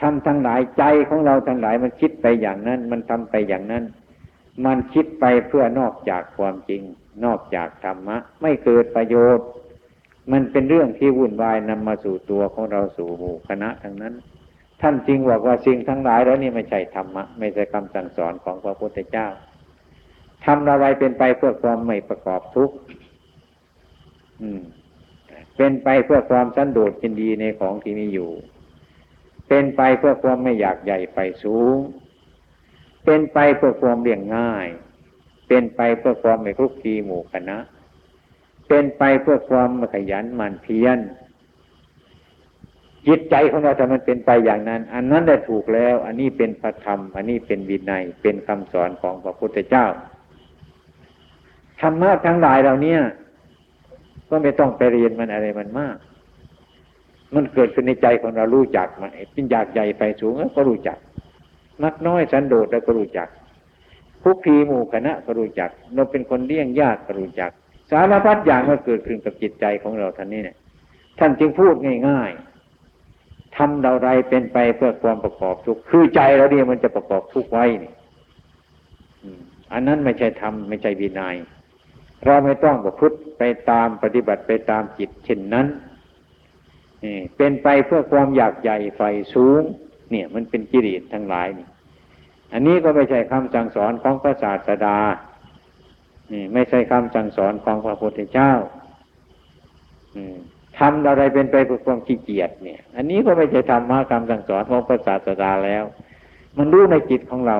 ทำทั้งหลายใจของเราทั้งหลายมันคิดไปอย่างนั้น มันทำไปอย่างนั้น มันคิดไปเพื่อนอกจากความจริง นอกจากธรรมะ ไม่เกิดประโยชน์ มันเป็นเรื่องที่วุ่นวายนำมาสู่ตัวของเราสู่หมู่คณะทั้งนั้น ท่านจริงบอกว่าสิ่งทั้งหลายแล้วนี่ไม่ใช่ธรรมะ ไม่ใช่คำสั่งสอนของพระพุทธเจ้าทำอะไรเป็นไปเพื่อความไม่ประกอบทุกข์เป็นไปเพื่อความสันโดษยินดีในของที่มีอยู่ เป็นไปเพื่อความไม่อยากใหญ่ไปสูง เป็นไปเพื่อความเลี่ยงง่าย เป็นไปเพื่อความไม่คลุกคลีหมู่คณะ เป็นไปเพื่อความขยันหมั่นเพียรจิตใจของเราถ้ามันเป็นไปอย่างนั้น อันนั้นได้ถูกแล้ว อันนี้เป็นพระธรรม อันนี้เป็นวินัยเป็นคำสอนของพระพุทธเจ้าธรรมะทั้งหลายเหล่านี้ก็ไม่ต้องไปเรียนมันอะไรมันมาก มันเกิดขึ้นในใจของเรารู้จักมันเป็นอยากใหญ่ไฟสูงก็รู้จัก มักน้อยสันโดษแล้วก็รู้จัก คุกคีหมู่คณะก็รู้จัก เราเป็นคนเลี้ยงญาติก็รู้จัก สารพัดอย่างมันเกิดขึ้นกับจิตใจของเราท่านนี้เนี่ยท่านจึงพูดง่ายๆทำเราไรเป็นไปเพื่อความประกอบทุกคือใจเราเนี่ยมันจะประกอบทุกไว้นี่อันนั้นไม่ใช่ทำไม่ใช่วินยัย เราไม่ต้องประพฤติไปตามปฏิบัติไปตามจิตเช่นนั้นเป็นไปเพื่อความอยากใหญ่ไฟสูง เนี่ย มันเป็นกิเลสทั้งหลายนี่ อันนี้ก็ไม่ใช่คำสั่งสอนของพระศาสดา นี่ไม่ใช่คำสั่งสอนของพระพุทธเจ้าทำอะไรเป็นไปเพื่อความขี้เกียจเนี่ย อันนี้ก็ไม่ใช่ธรรมะคำสั่งสอนของพระศาสดาแล้ว มันรู้ในจิตของเรา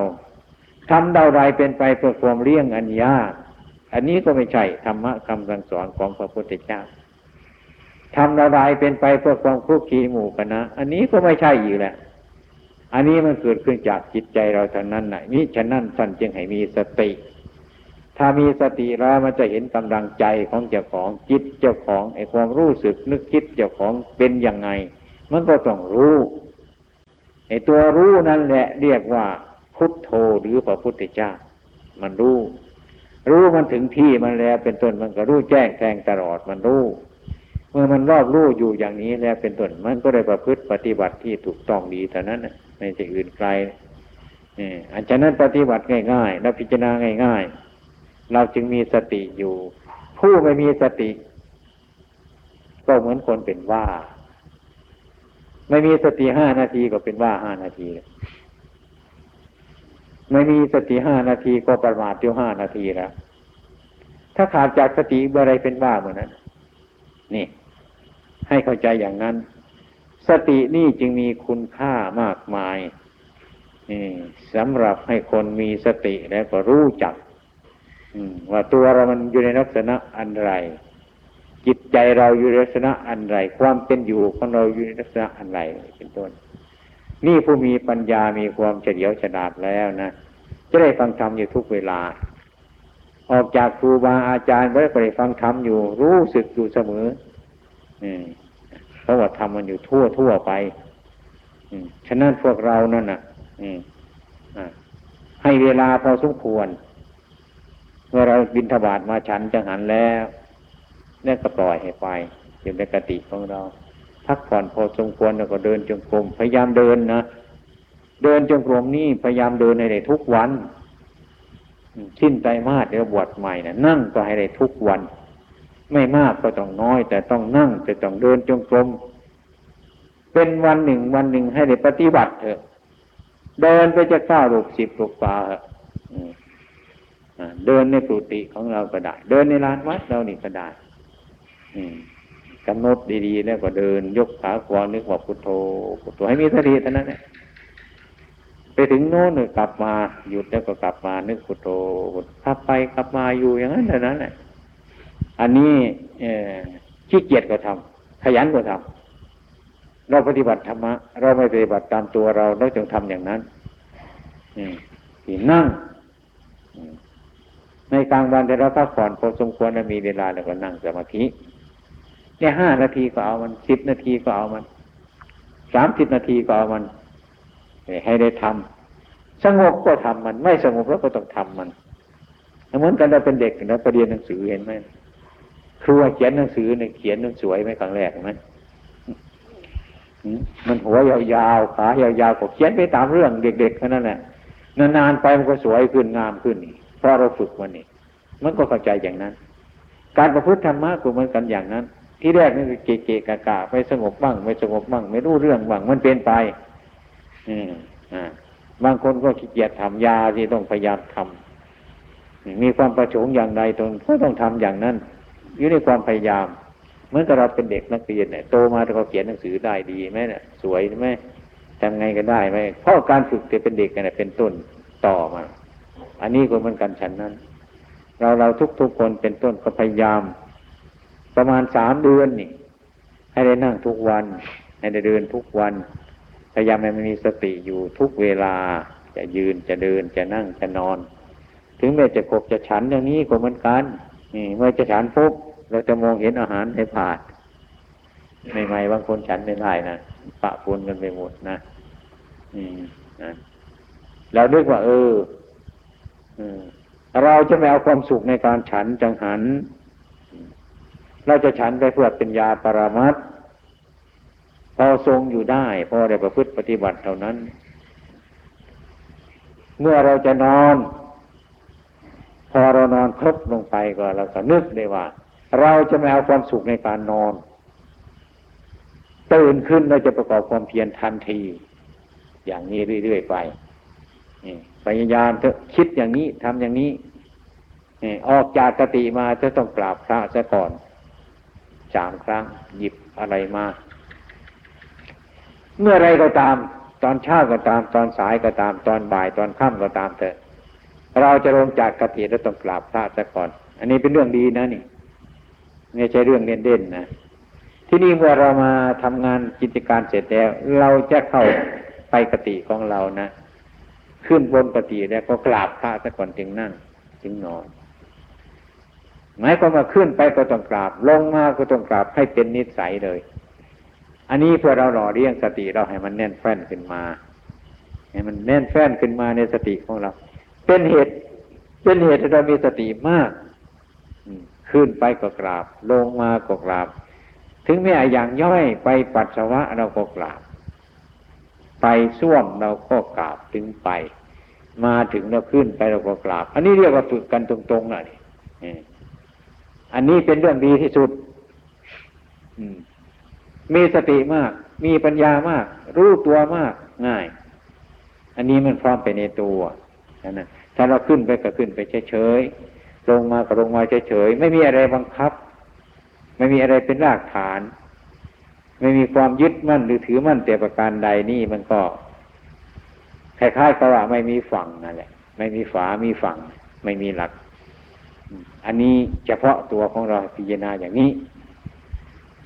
ทำอะไรเป็นไปเพื่อความเลี่ยงอันยากอันนี้ก็ไม่ใช่ธรรมะคำสั่งสอนของพระพุทธเจ้าทำอะไรเป็นไปเพื่อความคุกคีหมู่กันนะอันนี้ก็ไม่ใช่อยู่แหละ อันนี้มันเกิดขึ้นจากจิตใจเราเท่านั้นนะนี่ฉะนั้นท่านจึงให้มีสติ ถ้ามีสติแล้วมันจะเห็นกำลังใจของเจ้าของจิตเจ้าของไอ้ความรู้สึกนึกคิดเจ้าของเป็นยังไง มันก็ต้องรู้ไอ้ตัวรู้นั่นแหละ เรียกว่าพุทโธหรือพระพุทธเจ้า มันรู้ รู้มันถึงที่มันแล้ว เป็นต้นมันก็รู้แจ้งแทงตลอดมันรู้เมื่อมันรอบรู้อยู่อย่างนี้แล้วเป็นต้นมันก็ได้ประพฤติปฏิบัติที่ถูกต้องดีเท่านั้นนะ ไม่ใช่อื่นไกลนี่อันฉะนั้นปฏิบัติง่ายๆแล้วพิจารณาง่าย ๆ เราจึงมีสติอยู่ ผู้ไม่มีสติ ก็เหมือนคนเป็นว่า ไม่มีสติห้านาทีก็เป็นว่าห้านาทีไม่มีสติห้านาทีก็ประมาทอยู่ห้านาทีแล้วถ้าขาดจากสติเมื่อไรเป็นว่าเหมือนนั้น นี่ ให้เข้าใจอย่างนั้น สตินี่จึงมีคุณค่ามากมายสำหรับให้คนมีสติแล้วก็รู้จักว่าตัวเรามันอยู่ในลักษณะอันไร จิตใจเราอยู่ในลักษณะอันไร ความเป็นอยู่ของเราอยู่ในลักษณะอันไรเป็นต้น นี่ผู้มีปัญญามีความเฉลียวฉลาดแล้วนะจะได้ฟังธรรมอยู่ทุกเวลา ออกจากครูบาอาจารย์ไว้ก็ได้ฟังธรรมอยู่รู้สึกอยู่เสมอ เพราะว่าธรรมมันอยู่ทั่วทั่วไปฉะนั้นพวกเรานั่นน่ะให้เวลาพอสมควร เมื่อเราบินทบาทมาฉันจังหันแล้วนี่ก็ปล่อยให้ไปอยู่ในกติของเรา พักผ่อนพอสมควรแล้วก็เดินจงกรมพยายามเดินนะเดินจงกรมนี่พยายามเดินในทุกวัน สิ้นใจมาสเดี๋ยวบวชใหม่นะนั่งก็ให้ได้ทุกวัน ไม่มากก็ต้องน้อย แต่ต้องนั่งแต่ต้องเดินจงกรมเป็นวันหนึ่งวันหนึ่งให้ได้ปฏิบัติเถอะ เดินไปจะก้าวลูกสิบลูกป่าเดินในปุติของเราก็ได้ เดินในลานวัดเรานี่ก็ได้กำหนดดีๆ แล้วก็เดิน ยกขาขวานึกว่าพุทโธพุทโธให้มีสติเท่านั้นแหละไปถึงโน้นกลับมาหยุดแล้วก็กลับมานึกพุทโธขับไปกลับมาอยู่อย่างนั้นเท่านั้นแหละ อันนี้ขี้เกียจก็ทำขยันก็ทำเราปฏิบัติธรรมะเราไม่ปฏิบัติตามตัวเราเราจึงทำอย่างนั้นที่นั่ง ในกลางวันแต่เราพักผ่อนพอสมควรมีเวลาแล้วก็นั่งสมาธิเนี่ยห้านาทีก็เอามันสิบนาทีก็เอามันสามสิบนาทีก็เอามันให้ได้ทำสงบก็ทำมัน ไม่สงบแล้วก็ต้องทำมันเหมือนกันเราเป็นเด็กนะไปเรียนหนังสือเห็นไหม ครูเขียนหนังสือเนี่ยเขียนนังสวยไหมครั้งแรกไหมมันหัวยาวๆขายาวๆก็เขียนไปตามเรื่องเด็กๆแค่นั้นแหละนานๆไปมันก็สวยขึ้นงามขึ้นนี่เพราะเราฝึกมันนี่มันก็เข้าใจอย่างนั้น การประพฤติธรรมะก็เหมือนกันอย่างนั้น ที่แรกนี่คือเกะเกะกะกะไม่สงบบ้าง ไม่สงบบ้าง ไม่รู้เรื่องบ้างมันเป็นไป อืมอ่าบางคนก็ขี้เกียจทำยาที่ต้องพยายามทำมีความประสงค์อย่างใดตนก็ต้องทำอย่างนั้น อยู่ในความพยายาม เหมือนกับเราเป็นเด็กนักเรียนเนี่ยโตมาแต่เขาเขียนหนังสือได้ดีไหมเนี่ยสวยไหมทำไงก็ได้ไหมเพราะการฝึกจะเป็นเด็กกันเนี่ยเป็นต้นต่อมาอันนี้ก็เหมือนกันฉันนั้น เราเราทุกๆคนเป็นต้นก็พยายาม ประมาณสามเดือนนี่ ให้ได้นั่งทุกวัน ให้ได้เดินทุกวัน พยายามให้มันมีสติอยู่ทุกเวลาจะยืนจะเดินจะนั่งจะนอน ถึงแม้จะขบจะฉันอย่างนี้ก็เหมือนกันนี่เมื่อจะฉันปุ๊บ เราจะมองเห็นอาหารให้ผ่านใหม่ๆบางคนฉันไม่ได้นะปะปนกันไปหมดนะอืมนะเราเรียกว่า เออเราจะไม่เอาความสุขในการฉันจังหัน เราจะฉันไปเพื่อเป็นยาปรามัดพอทรงอยู่ได้ พอได้ประพฤติปฏิบัติเท่านั้น เมื่อเราจะนอน พอเรานอนครบลงไปก็เราก็นึกได้ว่า เราจะไม่เอาความสุขในการนอนตื่นขึ้นเราจะประกอบความเพียรทันที อย่างนี้เรื่อยๆไปพยายามเถอะคิดอย่างนี้ทำอย่างนี้ออกจากกติมาจะต้องกราบพระซะก่อนสามครั้งหยิบอะไรมา เมื่อไรก็ตาม ตอนเช้าก็ตาม ตอนสายก็ตาม ตอนบ่ายตอนค่ำก็ตามเถอะ เราจะลงจากกติเราต้องกราบพระซะก่อน อันนี้เป็นเรื่องดีนะนี่ ไม่ใช่เรื่องเล่นเด่นนะที่นี่เมื่อเรามาทำงานกิจการเสร็จแล้ว เราจะเข้าไปกติของเรานะขึ้นบนกติแล้วก็กราบพระซะก่อนจึงนั่งจึงนอนหมายความว่าขึ้นไปก็ต้องกราบ ลงมาก็ต้องกราบให้เป็นนิสัยเลย อันนี้เพื่อเราหล่อเลี้ยงสติเราให้มันแน่นแฟ้นขึ้นมาให้มันแน่นแฟ้นขึ้นมาในสติของเรา เป็นเหตุ เป็นเหตุที่เรามีสติมาก ขึ้นไปก็กราบ ลงมาก็กราบ ถึงแม้อย่างย่อยไปปัสสาวะเราก็กราบ ไปส้วมเราก็กราบถึงไป มาถึงเราขึ้นไปเราก็กราบ อันนี้เรียกว่าฝึกกันตรงๆน่ะอันนี้เป็นเรื่องดีที่สุดมีสติมาก มีปัญญามาก รู้ตัวมากง่าย อันนี้มันพร้อมไปในตัวนะถ้าเราขึ้นไปก็ขึ้นไปเฉยๆ ลงมาก็ลงมาเฉยๆไม่มีอะไรบังคับ ไม่มีอะไรเป็นรากฐาน ไม่มีความยึดมั่นหรือถือมั่นแต่ประการใดนี่มันก็คล้ายๆกับว่าไม่มีฝั่งนั่นแหละ ไม่มีฝา มีฝั่ง ไม่มีหลัก อันนี้เฉพาะตัวของเราพิจารณาอย่างนี้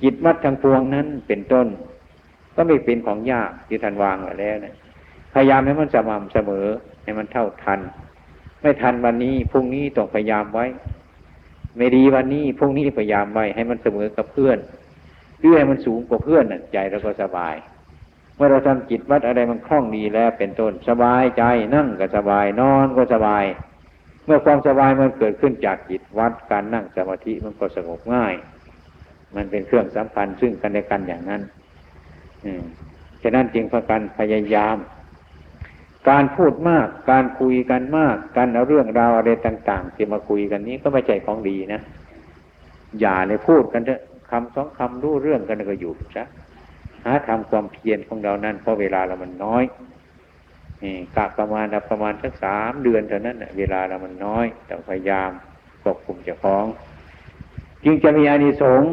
จิตมัดทางพวงนั้นเป็นต้น ก็ไม่เป็นของยากที่ท่านวางไว้แล้วนะพยายามให้มันสม่ำเสมอให้มันเท่าทัน ไม่ทันวันนี้พรุ่งนี้ต้องพยายามไว้ ไม่ดีวันนี้พรุ่งนี้พยายามไว้ให้มันเสมอกับเพื่อนเพื่อให้มันสูงกว่าเพื่อนใจเราก็สบาย เมื่อเราทำจิตวัดอะไรมันคล่องดีแล้วเป็นต้นสบายใจนั่งก็สบายนอนก็สบาย เมื่อความสบายมันเกิดขึ้นจากจิตวัดการนั่งสมาธิมันก็สงบง่าย มันเป็นเครื่องสัมพันธ์ซึ่งกันและกันอย่างนั้น อืมฉะนั้นจึงพากันพยายาม การพูดมาก การคุยกันมาก การเอาเรื่องราวอะไรต่างๆที่มาคุยกันนี้ก็ไม่ใช่ของดีนะ อย่าเลยพูดกันเถอะคำสองคำรู้เรื่องกันก็อยู่ซะหาทำความเพียรของเรานั้นเพราะเวลาเรามันน้อยกะประมาณประมาณสักสามเดือนเท่านั้นเวลาเรามันน้อยต้องพยายามควบคุมเจ้าของ จึงจะมีอานิสงส์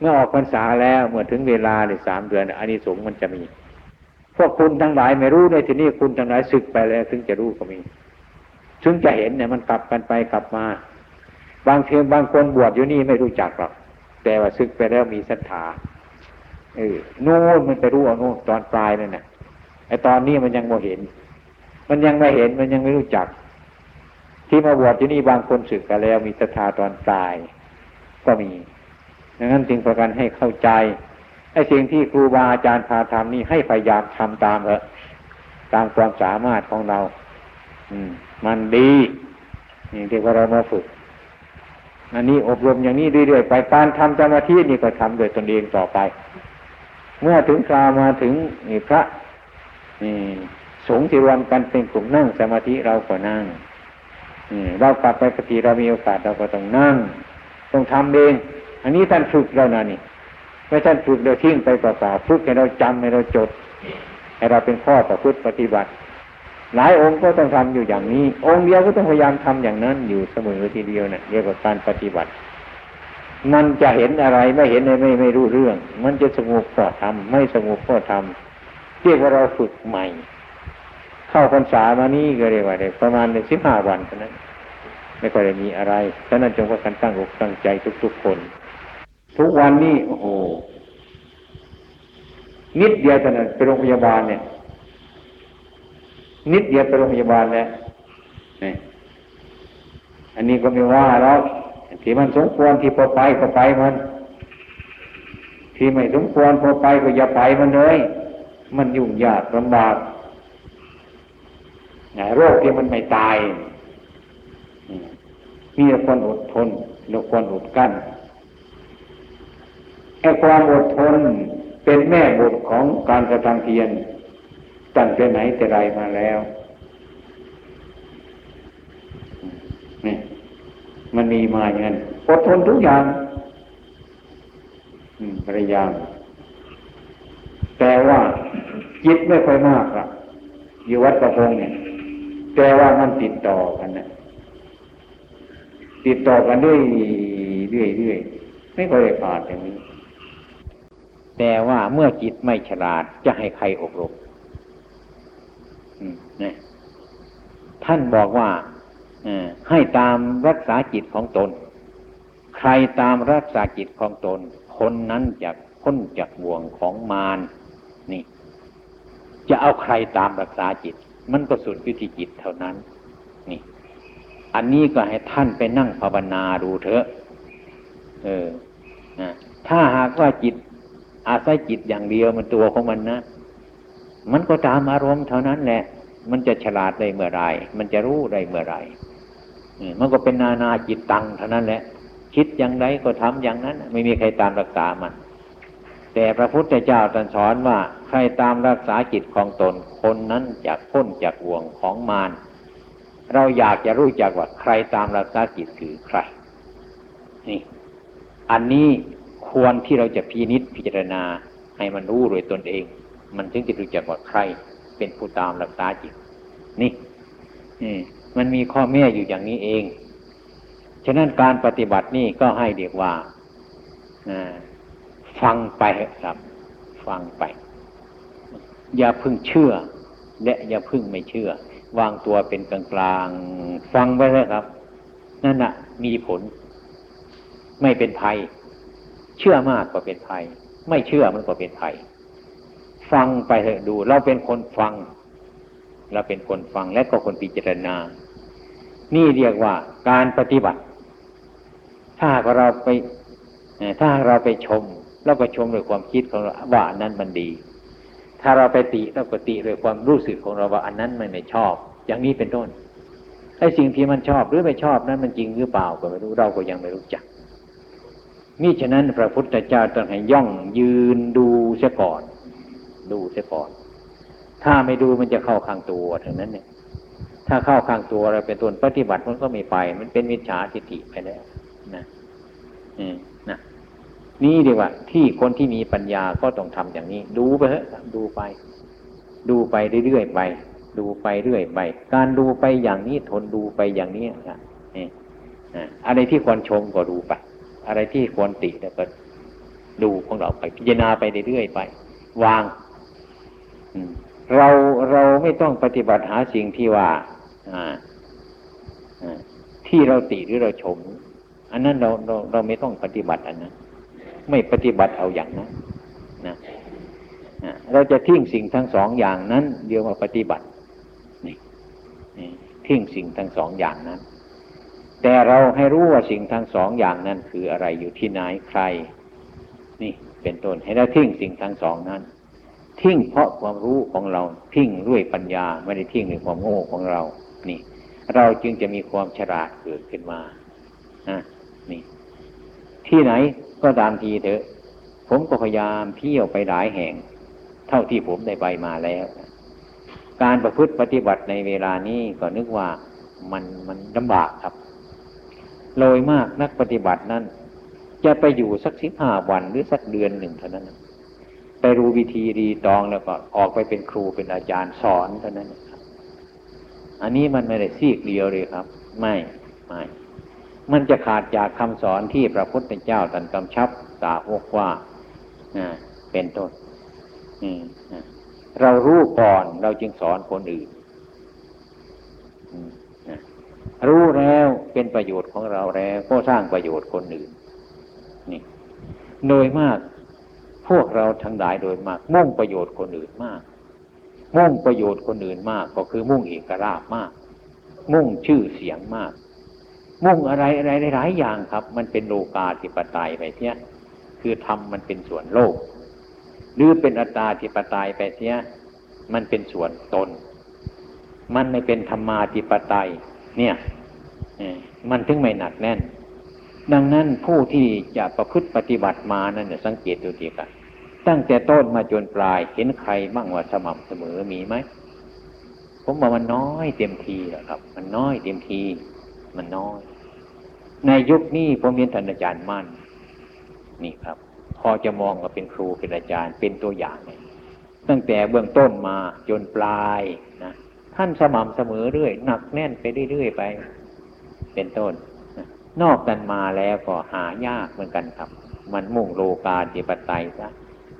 เมื่อออกพรรษาแล้วเมื่อถึงเวลาในสามเดือนอานิสงส์มันจะมี พวกคุณทั้งหลายไม่รู้ในที่นี้คุณทั้งหลายศึกไปแล้วถึงจะรู้ก็มี ถึงจะเห็นเนี่ยมันกลับกันไปกลับมา บางเทอมบางคนบวชอยู่นี่ไม่รู้จักหรอกแต่ว่าศึกไปแล้วมีศรัทธาเออโน่นมันไปรู้เอาโน่นตอนปลายนั่นแหละไอตอนนี้มันยังไม่เห็น มันยังไม่เห็นมันยังไม่รู้จัก ที่มาบวชที่นี่บางคนสึกกันแล้วมีศรัทธาตอนตาย ก็มีดังนั้นจึงประกันให้เข้าใจ ไอ้สิ่งที่ครูบาอาจารย์พาทำนี่ให้พยายามทำตามเถอะตามความสามารถของเรา อืม มันดีนี่ที่ว่าเรามาฝึกอันนี้อบรมอย่างนี้เรื่อยๆไปการทำสมาธินี่ก็ทำโดยตนเองต่อไป เมื่อถึงคราวมาถึงพระสงฆ์ที่รวมกันเป็นกลุ่มนั่งสมาธิเราก็นั่งเรากลับไปปฏิเรามีโอกาสเราก็ต้องนั่ง ต้องทำเอง อันนี้ท่านฝึกเรานะนี่ ไม่ท่านฝึกเราทิ้งไปเปล่าๆฝึกให้เราจำให้เราจด ให้เราเป็นข้อประพฤติปฏิบัติ หลายองค์ก็ต้องทำอยู่อย่างนี้ องค์เดียวก็ต้องพยายามทำอย่างนั้นอยู่เสมอทีเดียวเนะ่ยเรียกว่าการปฏิบัติมันจะเห็นอะไรไม่เห็นไม่ไม่ไม่รู้เรื่อง มันจะสงบก็ทำไม่สงบก็ทำเรียกว่าเราฝึกใหม่ เข้าพรรษามานี่ก็เรียกว่าได้ประมาณในสิบห้าวันเท่านั้นไม่ค่อยได้มีอะไรฉะนั้นจงว่ากันตั้งอกตั้งใจทุก ๆ คน ทุกวันนี้โอ้โหนิดเดียวเท่านั้นไปโรงพยาบาลเนี่ย นิดเดียวไปโรงพยาบาลแล้วนี่อันนี้ก็ไม่ว่าแล้วที่มันสมควรที่พอไปก็ไปมัน ที่ไม่สมควรพอไปก็อย่าไปมันเลย มันยุ่งยากลำบากโรคที่มันไม่ตายมีคนอดทนเราควรอดกั้น ไอ้ความอดทนเป็นแม่บทของการกระทำเพียรตั้งแต่ไหนแต่ไรมาแล้วนี่มันมีมาอย่างนั้นอดทนทุกอย่างพยายามแต่ว่าจิตไม่ค่อยมากอะอยู่วัดประพงเนี่ย แต่ว่ามันติดต่อกันนะติดต่อกันเรื่อยเรื่อยเรื่อยไม่ค่อยได้ขาดอย่างนี้ แต่ว่าเมื่อจิตไม่ฉลาดจะให้ใครอบรมนี่ท่านบอกว่าให้ตามรักษาจิตของตน ใครตามรักษาจิตของตน คนนั้นจะพ้นจากบ่วงของมารนี่ จะเอาใครตามรักษาจิต มันก็สุดวิธีจิตเท่านั้น นี่ อันนี้ก็ให้ท่านไปนั่งภาวนาดูเถอะ เออถ้าหากว่าจิต อาศัยจิตอย่างเดียวมันตัวของมันนะ มันก็ตามอารมณ์เท่านั้นแหละ มันจะฉลาดได้เมื่อไรมันจะรู้ได้เมื่อไรมันก็เป็นนานาจิตตังเท่านั้นแหละ คิดอย่างไรก็ทำอย่างนั้น ไม่มีใครตามรักษามัน แต่พระพุทธเจ้าตรัสสอนว่าใครตามรักษาจิตของตน คนนั้นจะพ้นจากห่วงของมารเราอยากจะรู้จักว่าใครตามรักษาจิตคือใคร นี่ อันนี้ ควรที่เราจะพินิษพิจารณาให้มันรู้โดยตนเอง มันถึงจะรู้จักว่าใคร เป็นผู้ตามรักษาจิตนี่นี่มันมีข้อแม่อยู่อย่างนี้เอง ฉะนั้นการปฏิบัตินี่ก็ให้เรียกว่าฟังไปครับ ฟังไป อย่าพึ่งเชื่อ และอย่าพึ่งไม่เชื่อ วางตัวเป็นกลางกลางฟังไปเลยครับ นั่นน่ะมีผล ไม่เป็นภัย เชื่อมากก็เป็นภัย ไม่เชื่อมันก็เป็นภัย ฟังไปเถอะดู เราเป็นคนฟัง เราเป็นคนฟังและก็คนพิจารณา นี่เรียกว่าการปฏิบัติ ถ้าเราไปถ้าเราไปชมเราก็ชมด้วยความคิดของเราว่าอันนั้นมันดี ถ้าเราไปติเราก็ติด้วยความรู้สึกของเราว่าอันนั้นมันไม่ชอบ อย่างนี้เป็นต้นไอ้สิ่งที่มันชอบหรือไม่ชอบนั้นมันจริงหรือเปล่าก็ไม่รู้เราก็ยังไม่รู้จัก นี่ฉะนั้นพระพุทธเจ้าต้องให้ย่องยืนดูเสียก่อน ดูเสียก่อน ถ้าไม่ดูมันจะเข้าข้างตัวทั้งนั้นเนี่ย ถ้าเข้าข้างตัวเราเป็นต้นปฏิบัติมันก็ไม่ไป มันเป็นมิจฉาทิฏฐิไปแล้วนะนะนี่ดีว่า ที่คนที่มีปัญญาก็ต้องทำอย่างนี้ ดูไปเถอะดูไป ดูไปเรื่อยๆไป ดูไปเรื่อยไป การดูไปอย่างนี้ทนดูไปอย่างนี้นะอะไรที่ควรชมก็ดูไป อะไรที่ควรติก็ดูของเราไป พิจารณาไปเรื่อยๆไป วางเราเราไม่ต้องปฏิบัติหาสิ่งที่ว่าที่เราติหรือเราชม อันนั้นเราเราเราไม่ต้องปฏิบัติอันนั้นไม่ปฏิบัติเอาอย่างนั้นนะเราจะทิ้งสิ่งทั้งสองอย่างนั้น เดียวมาปฏิบัตินี่ทิ้งสิ่งทั้งสองอย่างนั้น แต่เราให้รู้ว่าสิ่งทั้งสองอย่างนั้นคืออะไรอยู่ที่ไหนใคร นี่เป็นต้นให้เราทิ้งสิ่งทั้งสองนั้นทิ้งเพราะความรู้ของเราทิ้งด้วยปัญญาไม่ได้ทิ้งด้วยความโง่ของเรา นี่ เราจึงจะมีความฉลาดเกิดขึ้นมาอะนี่ ที่ไหนก็ตามทีเถอะ ผมก็พยายามเที่ยวไปหลายแห่ง เท่าที่ผมได้ไปมาแล้ว การประพฤติปฏิบัติในเวลานี้ก็นึกว่ามันมันลำบากครับ โดยมากนักปฏิบัตินั้น จะไปอยู่สักสิบห้าวันหรือสักเดือนหนึ่งเท่านั้นไปรู้วิธีดีตองแล้วก็ออกไปเป็นครูเป็นอาจารย์สอนเท่านั้นครับอันนี้มันไม่ได้ซีกเดียวเลยครับ ไม่ไม่มันจะขาดจากคำสอนที่พระพุทธเจ้าตรัสกำชับสาวกว่าเป็นต้นเรารู้ก่อนเราจึงสอนคนอื่น รู้แล้วเป็นประโยชน์ของเราแล้ว ก็สร้างประโยชน์คนอื่น นี่ โดยมาก พวกเราทั้งหลายโดยมาก มุ่งประโยชน์คนอื่นมาก มุ่งประโยชน์คนอื่นมาก ก็คือมุ่งเอกราชมาก มุ่งชื่อเสียงมาก มุ่งอะไรอะไรหลายอย่างครับ มันเป็นโลกาธิปไตยไปเสียคือทำมันเป็นส่วนโลก หรือเป็นอัตตาธิปไตยไปเสียมันเป็นส่วนตน มันไม่เป็นธรรมาธิปไตย เนี่ยมันถึงไม่หนักแน่น ดังนั้นผู้ที่จะประพฤติปฏิบัติมานั่นเนี่ยสังเกตดูดีกันตั้งแต่ต้นมาจนปลายเห็นใครบ้างว่าสม่ำเสมอมีไหมผมว่ามันน้อยเต็มทีแหละครับ มันน้อยเต็มที มันน้อย ในยุคนี้ผมเห็นท่านอาจารย์มั่น นี่ครับ พอจะมองว่าเป็นครูเป็นอาจารย์เป็นตัวอย่าง ตั้งแต่เบื้องต้นมาจนปลาย ท่านสม่ำเสมอเรื่อยหนักแน่นไปเรื่อยๆไป เป็นต้น นอกกันมาแล้วก็หายากเหมือนกันครับ มันมุ่งโลกาจิปไตยซะ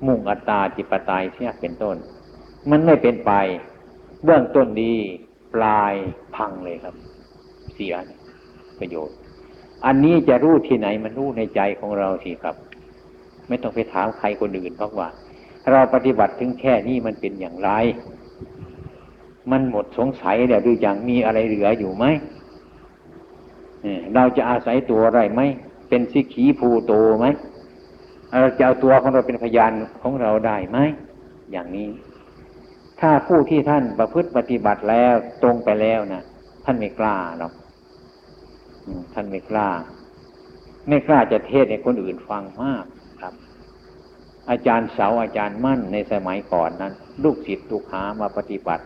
มุ่งอัตตาจิปไตยเสียเป็นต้น มันไม่เป็นไป เบื้องต้นดีปลายพังเลยครับ เสียประโยชน์ อันนี้จะรู้ที่ไหนมันรู้ในใจของเราสิครับ ไม่ต้องไปถามใครคนอื่นเพราะว่า เราปฏิบัติถึงแค่นี้มันเป็นอย่างไร มันหมดสงสัยแล้วดูอย่างมีอะไรเหลืออยู่ไหมเราจะอาศัยตัวอะไรไหมเป็นสิขีภูโตไหมเราจะเอาตัวของเราเป็นพยานของเราได้ไหมอย่างนี้ ถ้าผู้ที่ท่านประพฤติปฏิบัติแล้วตรงไปแล้วนะท่านไม่กล้าหรอกท่านไม่กล้า ไม่กล้าจะเทศให้คนอื่นฟังมากครับ อาจารย์เสาอาจารย์มั่นในสมัยก่อนนั้น ลูกศิษย์ลูกหามาปฏิบัติ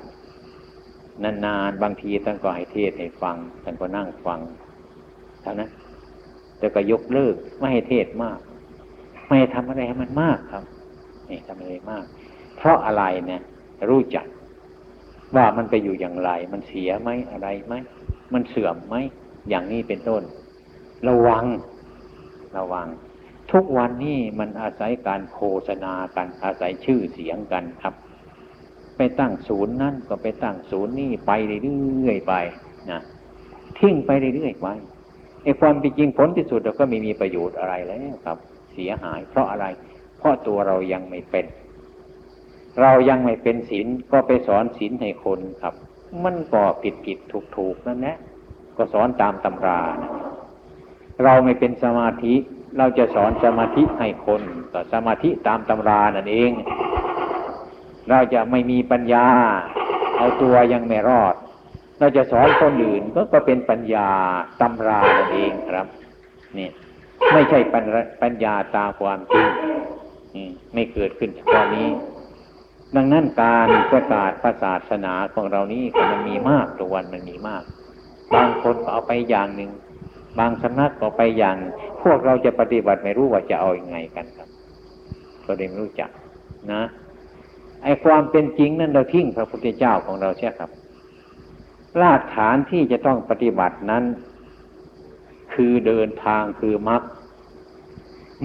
นานๆ บางทีท่านก็ให้เทศให้ฟังท่านก็นั่งฟังเท่านั้นแต่ก็ยกเลิกไม่ให้เทศมาก ไม่ให้ทำอะไรให้มันมากครับนี่ทำอะไรมาก เพราะอะไรเนี่ย รู้จัก ว่ามันไปอยู่อย่างไร มันเสียไหมอะไรไหมมันเสื่อมไหมอย่างนี้เป็นต้น ระวัง ระวัง ทุกวันนี้มันอาศัยการโฆษณากันอาศัยชื่อเสียงกันครับ ไปตั้งศูนย์นั่นก็ไปตั้งศูนย์นี่ไปเรื่อยๆไปนะทิ้งไปเรื่อยๆไปไอ้ความเป็นจริงผลที่สุดเราก็ไม่มีประโยชน์อะไรแล้วครับ เสียหาย เพราะอะไร เพราะตัวเรายังไม่เป็น เรายังไม่เป็นศีลก็ไปสอนศีลให้คนครับ มันก็ผิดผิดถูกถูกนั่นแหละก็สอนตามตำรานะเราไม่เป็นสมาธิ เราจะสอนสมาธิให้คนก็สมาธิตามตำรานั่นเอง เราจะไม่มีปัญญา เอาตัวยังไม่รอด เราจะสอนคนอื่นก็ก็เป็นปัญญาตำรานั่นเองครับนี่ไม่ใช่ปัญญาตาความจริงไม่เกิดขึ้นเฉพาะนี้ ดังนั้นการประกาศศาสนาของเรานี้มันมีมากตัววันมันมีมาก บางคนก็เอาไปอย่างหนึ่งบางสำนักก็ไปอย่าง พวกเราจะปฏิบัติไม่รู้ว่าจะเอาอยัางไงกันครับก็เลยไม่รู้จักนะ ไอความเป็นจริงนั้นเราทิ้งพระพุทธเจ้าของเราใช่ครับ รากฐานที่จะต้องปฏิบัตินั้น คือเดินทางคือมรรค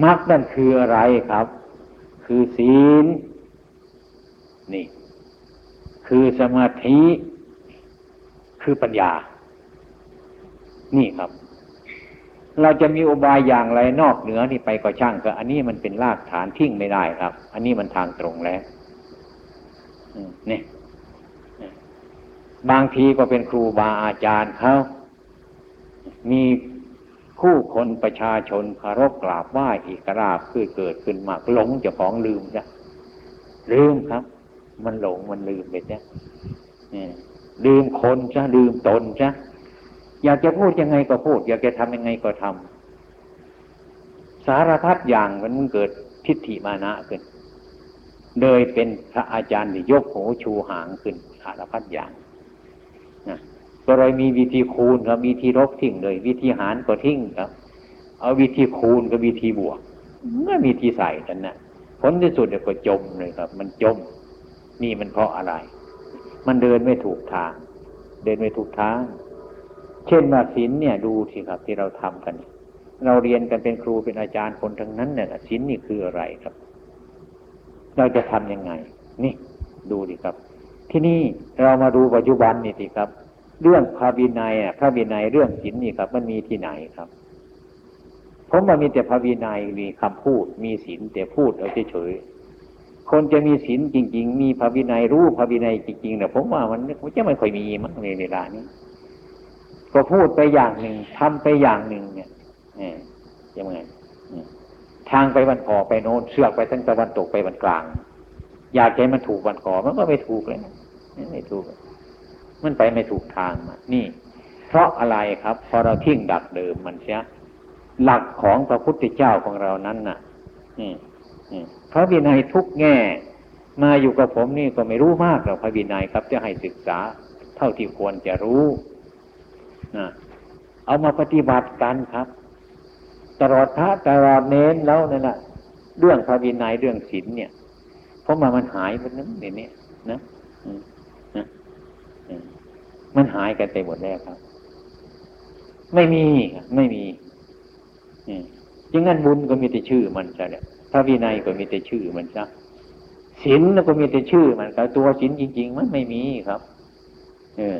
มรรคนั่นคืออะไรครับ คือศีลนี่ คือสมาธิคือปัญญา นี่ครับ เราจะมีอุบายอย่างไรนอกเหนือนี่ไปก็ช่างก็อันนี้มันเป็นรากฐานทิ้งไม่ได้ครับ อันนี้มันทางตรงแล้ว นี่บางทีก็เป็นครูบาอาจารย์เขามีคู่คนประชาชนคารพกราบไหว้อีกราบคือเกิดขึ้นมากหลงเจ้าของลืมจ้ะลืมครับ มันหลงมันลืมไปจ้ะลืมคนจ้ะลืมตนจ้ะอยากจะพูดยังไงก็พูด อยากจะทำยังไงก็ทำสารพัดอย่างมันเกิดทิฏฐิมานะขึ้น เลยเป็นพระอาจารย์ที่ยกหูชูหางขึ้นสารพัดอย่างนะก็เลยมีวิธีคูณครับวิธีลบทิ้งเลย วิธีหารก็ทิ้งครับ เอาวิธีคูณกับวิธีบวกไม่มีที่ใส่กันนะผลที่สุดเดี๋ยวก็จมเลยครับ มันจม นี่มันเพราะอะไร มันเดินไม่ถูกทาง เดินไม่ถูกทาง เช่นว่าศีลเนี่ยดูสิครับ ที่เราทำกัน เราเรียนกันเป็นครูเป็นอาจารย์คนทั้งนั้นเนี่ยศีลนี่คืออะไรครับ เราจะทํำยังไง นี่ดูดิครับ ที่นี่เรามาดูปัจจุบันนี่สิครับ เรื่องพระบินัยพระบินัยเรื่องศีลนี่ครับ มันมีที่ไหนครับผมว่ามีแต่พระวินัยมีคำพูด มีศีลแต่พูดเอาเฉยๆคนจะมีศีลจริง ๆ มีพระวินัยรู้พระวินัยจริงๆเนี่ยผมว่ามันมันจะไม่ค่อยมีมั้งในเวลานี้ก็พูดไปอย่างหนึ่งทำไปอย่างหนึ่งเนี่ยยังไง ทางไปวันก่อไปโน้นเสือกไปทั้งตะวันตกไปวันกลาง อยากให้มันถูกวันก่อมันก็ไม่ถูกเลยไม่ถูก มันไปไม่ถูกทางมานี่ เพราะอะไรครับพอเราทิ้งดักเดิมมันเสียหลักของพระพุทธเจ้าของเรานั้นน่ะนี่พระวินัยทุกแง่ มาอยู่กับผมนี่ก็ไม่รู้มากหรอกพระวินัยครับจะให้ศึกษาเท่าที่ควรจะรู้นะเอามาปฏิบัติกันครับ ตลอดพระตลอดเน้นแล้วนั่นแหละเรื่องพระวินัยเรื่องศีลเนี่ย เพราะมามันหายไปนั้นเดี๋ยวนี้นะนะมันหายกันไปหมดแล้วครับ ไม่มีไม่มีจึงงั้นบุญก็มีแต่ชื่อมันใช่ไหมพระวินัยก็มีแต่ชื่อมันซะศีลก็มีแต่ชื่อมันแต่ตัวศีลจริง ๆ มันไม่มีครับ เออ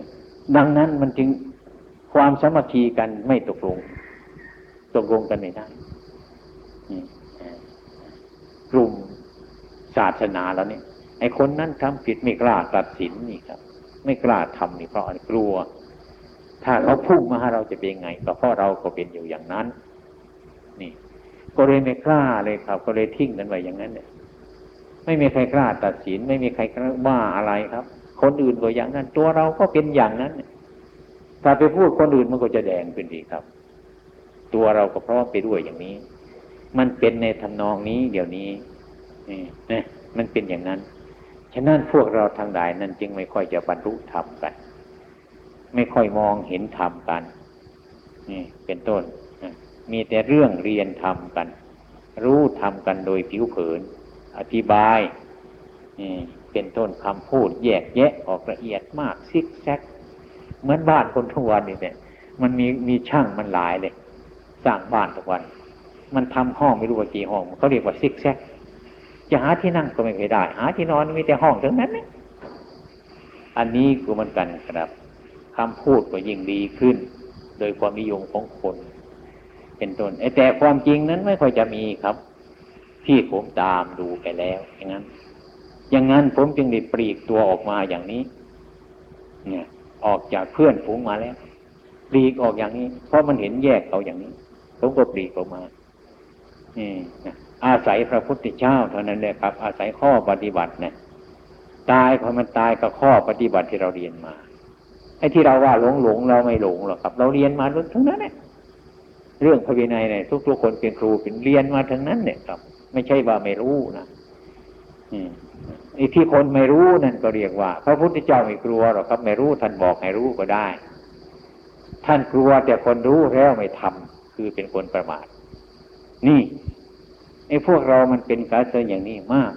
ดังนั้นมันจึงความสมัคคีกันไม่ตกลง ตกลงกันไม่ได้กลุ่มศาสนาแล้วเนี่ยไอ้คนนั้นทำผิดไม่กล้าตัดสินนี่ครับ ไม่กล้าทำนี่เพราะกลัว ถ้าเขาพุ่งมาหาเราจะเป็นไงก็เพราะเราก็เป็นอยู่อย่างนั้น นี่ ก็เลยไม่กล้าเลยครับ ก็เลยทิ้งกันไว้อย่างนั้นเนี่ยไม่มีใครกล้าตัดสิน ไม่มีใครกล้าว่าอะไรครับ คนอื่นก็อย่างนั้น ตัวเราก็เป็นอย่างนั้นถ้าไปพูดคนอื่นมันก็จะแดงขึ้นดีครับ ตัวเราก็พร้อมไปด้วยอย่างนี้ มันเป็นในทำนองนี้เดี๋ยวนี้นี่นะมันเป็นอย่างนั้น ฉะนั้นพวกเราทางหลายนั้นจึงไม่ค่อยจะบรรลุธรรมกัน ไม่ค่อยมองเห็นธรรมกันนี่เป็นต้นมีแต่เรื่องเรียนธรรมกัน รู้ธรรมกันโดยผิวเผิน อธิบายนี่เป็นต้นคำพูดแยกแยะออกละเอียดมากซิกแซกเหมือนบ้านคนทุกวันนี่เนี่ยมันมีมีช่างมันหลายเลย สร้างบ้านทุกวัน มันทำห้องไม่รู้ว่ากี่ห้องเขาเรียกว่าซิกแซกจะหาที่นั่งก็ไม่เคยได้ หาที่นอนมีแต่ห้องทั้งนั้นนี่อันนี้ก็มันกันครับคำพูดก็ยิ่งดีขึ้น โดยความนิยมของคน เป็นต้นแต่ความจริงนั้นไม่ค่อยจะมีครับ ที่ผมตามดูไปแล้ว อย่างนั้น อย่างนั้นผมจึงได้ปลีกตัวออกมาอย่างนี้ เนี่ย ออกจากเพื่อนฝูงมาแล้วปลีกออกอย่างนี้ เพราะมันเห็นแยกเขาอย่างนี้ ผมก็ปลีกออกมานี่อาศัยพระพุทธเจ้าเท่านั้นเลยครับ อาศัยข้อปฏิบัตินี่ตายพอมันตายกับข้อปฏิบัติที่เราเรียนมาไอ้ที่เราว่าหลงหลงเราไม่หลงหรอกครับ เราเรียนมาทั้งนั้นเนี่ยเรื่องพระวินัยเนี่ยทุกๆคนเป็นครูเป็นเรียนมาทั้งนั้นเนี่ยครับ ไม่ใช่ว่าไม่รู้นะไอ้ที่คนไม่รู้นั่นก็เรียกว่า พระพุทธเจ้าไม่กลัวหรอกครับ ไม่รู้ท่านบอกให้รู้ก็ได้ ท่านกลัวแต่คนรู้แล้วไม่ทำ คือเป็นคนประมาทนี่ไอ้พวกเรามันเป็นการเตือนอย่างนี้มาก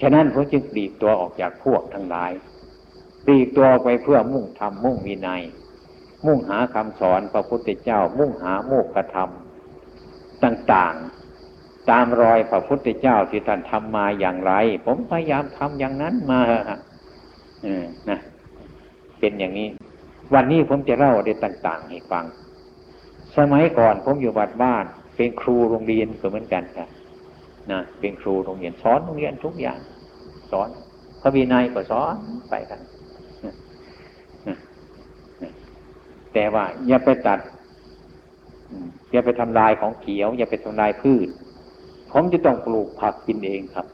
ฉะนั้นผมจึงปลีกตัวออกจากพวกทั้งหลายปลีกตัวไปเพื่อมุ่งทำมุ่งวินัย มุ่งหาคำสอนพระพุทธเจ้า มุ่งหาโมกขธรรม ต่างๆ ตามรอยพระพุทธเจ้าที่ท่านทำมาอย่างไร ผมพยายามทำอย่างนั้นมาเออนะ เป็นอย่างนี้ วันนี้ผมจะเล่าได้ต่าง ๆ ให้ฟัง สมัยก่อนผมอยู่บัดบ้าน เป็นครูโรงเรียนก็เหมือนกันครับนะเป็นครูโรงเรียนสอนโรงเรียนทุกอย่างสอนพระวินัยก็สอนไปกันแต่ว่าอย่าไปตัดอย่าไปทำลายของเขียว อย่าไปทำลายพืช ผมจะต้องปลูกผักกินเองครับ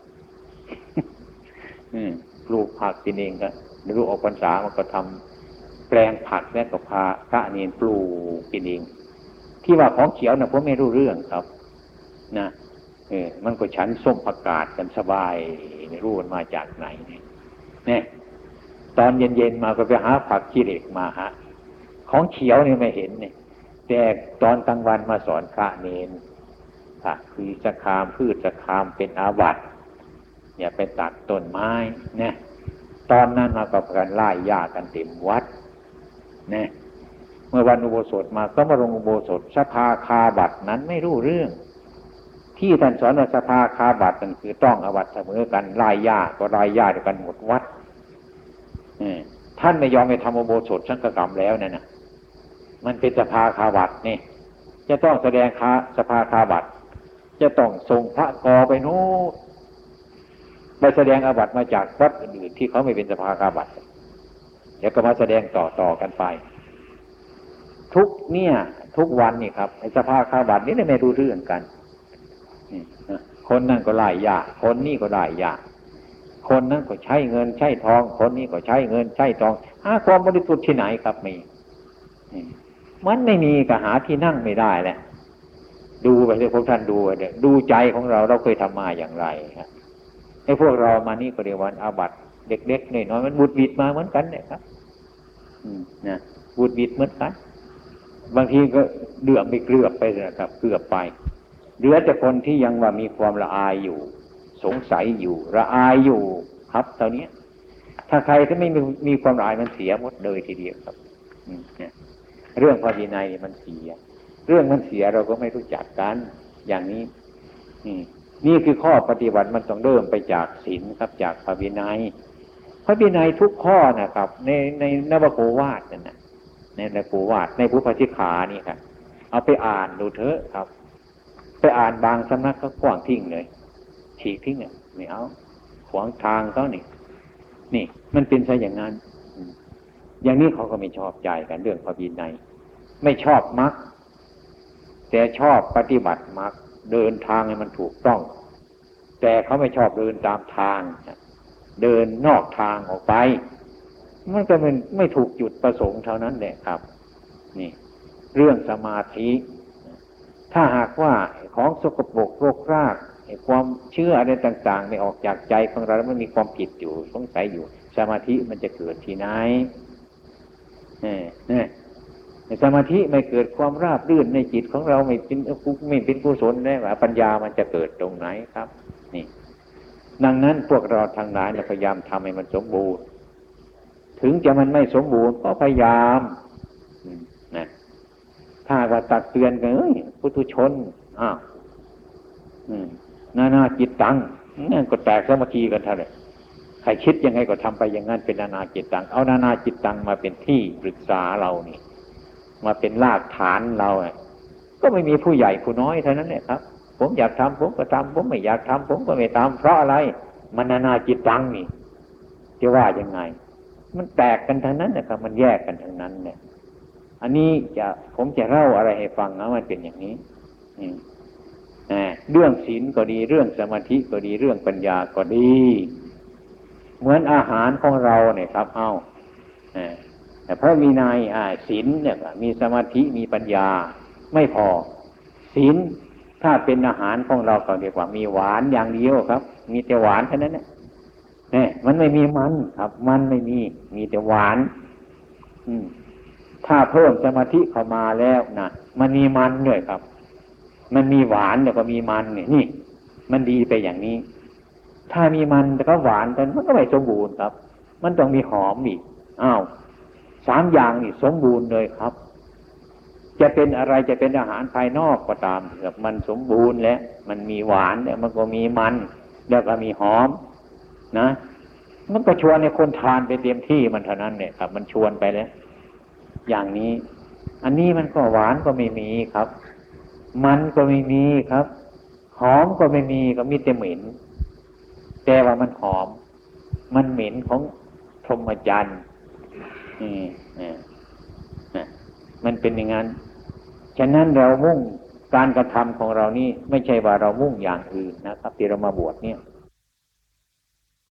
ปลูกผักกินเองก็รู้ออกพรรษามันก็ทำแปลงผักแล้วก็พาพระเนียนปลูกกินเอง ที่ว่าของเขียวนะผมไม่รู้เรื่องครับ นะเออมันก็ฉันส้มผักกาดกันสบายไม่รู้มันมาจากไหนเนี่ยตอนเย็นๆมาก็ไปหาผักขี้เหล็กมาฮะของเขียวนี่ไม่เห็นเนี่ยแต่ตอนกลางวันมาสอนพระเนนผักคือจะคามพืชจะคามเป็นอาบัติอย่าไปตัดต้นไม้เนี่ยตอนนั้นมากับการไล่ยากันเต็มวัดเนี่ย เมื่อวันอุโบสถมาก็มาลงอุโบสถสภาคาบัตนั้นไม่รู้เรื่อง ที่ท่านสอนว่าสภาคาบัตนั่นคือต้องอวัตเสมอกันลายญาก็ลายญาด้วกันหมดวัดท่านไม่ยอมไปทำอุโบสถสังกกรรมแล้วนั่นนะมันเป็นสภาคาบัตนี่จะต้องแสดงคาสภาคาบัตจะต้องส่งพระกอไปโน้ไปแสดงอาบัตมาจากวัดอื่นๆที่เขาไม่เป็นสภาคาบัตเดี๋ยวก็มาแสดงต่อต่อกันไป ทุกเนี่ย ทุกวันนี่ครับไอ้สภาพข้าวบัตรนี่ไม่รู้เรื่องกันคนนั่นก็ไล่ยากคนนี่ก็ไล่ยากคนนั้นก็ใช้เงินใช้ทอง คนนี้ก็ใช้เงินใช้ทองหาความบริสุทธิ์ที่ไหนครับมีมันไม่มีก็หาที่นั่งไม่ได้แหละดูไปเลยพวกท่านดูไปเลยดูใจของเราเราเคยทำมาอย่างไรครับไอ้พวกเรามานี่ก็เรียกว่าอาบัตเด็กๆน้อยๆมันบุดบิดมาเหมือนกันเนี่ยครับ อืมนะบุดบิดเหมือนกัน บางทีก็เดือดไปเกลือบไปนะครับเกลือบไปเหลือแต่คนที่ยังว่ามีความละอายอยู่ สงสัยอยู่ละอายอยู่ครับตอนนี้ถ้าใครที่ไม่มีมีความละอายมันเสียหมดเลยทีเดียวครับเนี่ยเรื่องพระวินัยนี่มันเสีย เรื่องมันเสียเราก็ไม่รู้จักกันอย่างนี้นี่นี่คือข้อปฏิบัติมันต้องเริ่มไปจากศีลครับ จากพระวินัยพระวินัยทุกข้อนะครับ ในในนวโกวาทนั่นนะ ในนวโกวาทในพุทธชิขานี่ครับเอาไปอ่านดูเถอะครับ ไปอ่านบางสำนักก็กว้างทิ้งเลย ฉีกทิ้งเนี่ยไม่เอาขวางทางเขานี่นี่ มันเป็นซะอย่างนั้นอย่างนี้เขาก็ไม่ชอบใจกันเรื่องพระวินัยไม่ชอบมรรคแต่ชอบปฏิบัติมรรคเดินทางให้มันถูกต้อง แต่เขาไม่ชอบเดินตามทางเดินนอกทางออกไป มันก็เป็นไม่ถูกจุดประสงค์เท่านั้นแหละครับ นี่ เรื่องสมาธิ ถ้าหากว่าของสกปรกโรครากความเชื่ออะไรต่างๆไม่ออกจากใจของเราแล้วมันมีความผิดอยู่สงสัยอยู่ สมาธิมันจะเกิดที่ไหนเนี่ยเนี่สมาธิไม่เกิดความราบรื่นในจิตของเราไม่เป็นไม่เป็นกุศลแน่ว่าปัญญามันจะเกิดตรงไหนครับ นี่ ดังนั้นพวกเราทางหลายเราพยายามทำให้มันสมบูรณ์ ถึงจะมันไม่สมบูรณ์ก็พยายามนะถ้าว่าตักเตือนกันเอ้ยพุทุชนอ้าวอืมนานาจิตตังนั่นก็แตกสามัคคีกันเท่าไหร่ใครคิดยังไงก็ทำไปอย่างนั้นเป็นนานาจิตตัง เอานานาจิตตังมาเป็นที่ปรึกษาเรานี่ มาเป็นรากฐานเราอะก็ไม่มีผู้ใหญ่ผู้น้อยเท่านั้นเนี่ยครับ ผมอยากทำผมก็ทำผมไม่อยากทำผมก็ไม่ทำเพราะอะไร มันนานาจิตตังนี่จะว่ายังไง มันแตกกันทั้งนั้นนะครับ มันแยกกันทั้งนั้นเนี่ย อันนี้จะผมจะเล่าอะไรให้ฟังนะมันเป็นอย่างนี้อ่าเรื่องศีลก็ดีเรื่องสมาธิก็ดีเรื่องปัญญาก็ดี เหมือนอาหารของเราเนี่ยครับ เอาอ่าแต่พระมีนายศีลเนี่ยมีสมาธิมีปัญญาไม่พอศีลถ้าเป็นอาหารของเราก็เรียกว่า มีหวานอย่างเดียวครับ มีแต่หวานแค่นั้นเนี่ย นี่ยมันไม่มีมันครับ มันไม่มี มีแต่หวาน อืมถ้าเพิ่มสมาธิเข้ามาแล้วนะมันมีมันด้วยครับ มันมีหวานแล้วก็มีมันเนี่ยนี่ มันดีไปอย่างนี้ ถ้ามีมันแต่ก็หวานแต่มันก็ไม่สมบูรณ์ครับ มันต้องมีหอมอีกอ้าวสามอย่างนี่สมบูรณ์เลยครับ จะเป็นอะไรจะเป็นอาหารภายนอกก็ตามเถอะมันสมบูรณ์แล้วมันมีหวานแล้วมันก็มีมัน แล้วก็มีหอม นะมันก็ชวนในคนทานไปเต็มที่มันเท่านั้นเนี่ยครับ มันชวนไปแล้ว อย่างนี้ อันนี้มันก็หวานก็ไม่มีครับ มันก็ไม่มีครับ หอมก็ไม่มีก็มีแต่เหม็นแต่ว่ามันหอม มันเหม็นของพรหมจรรย์นี่นี่นะมันเป็นอย่างนั้น ฉะนั้นเรามุ่งการกระทำของเรานี่ไม่ใช่ว่าเรามุ่งอย่างอื่นนะครับ ที่เรามาบวชเนี่ย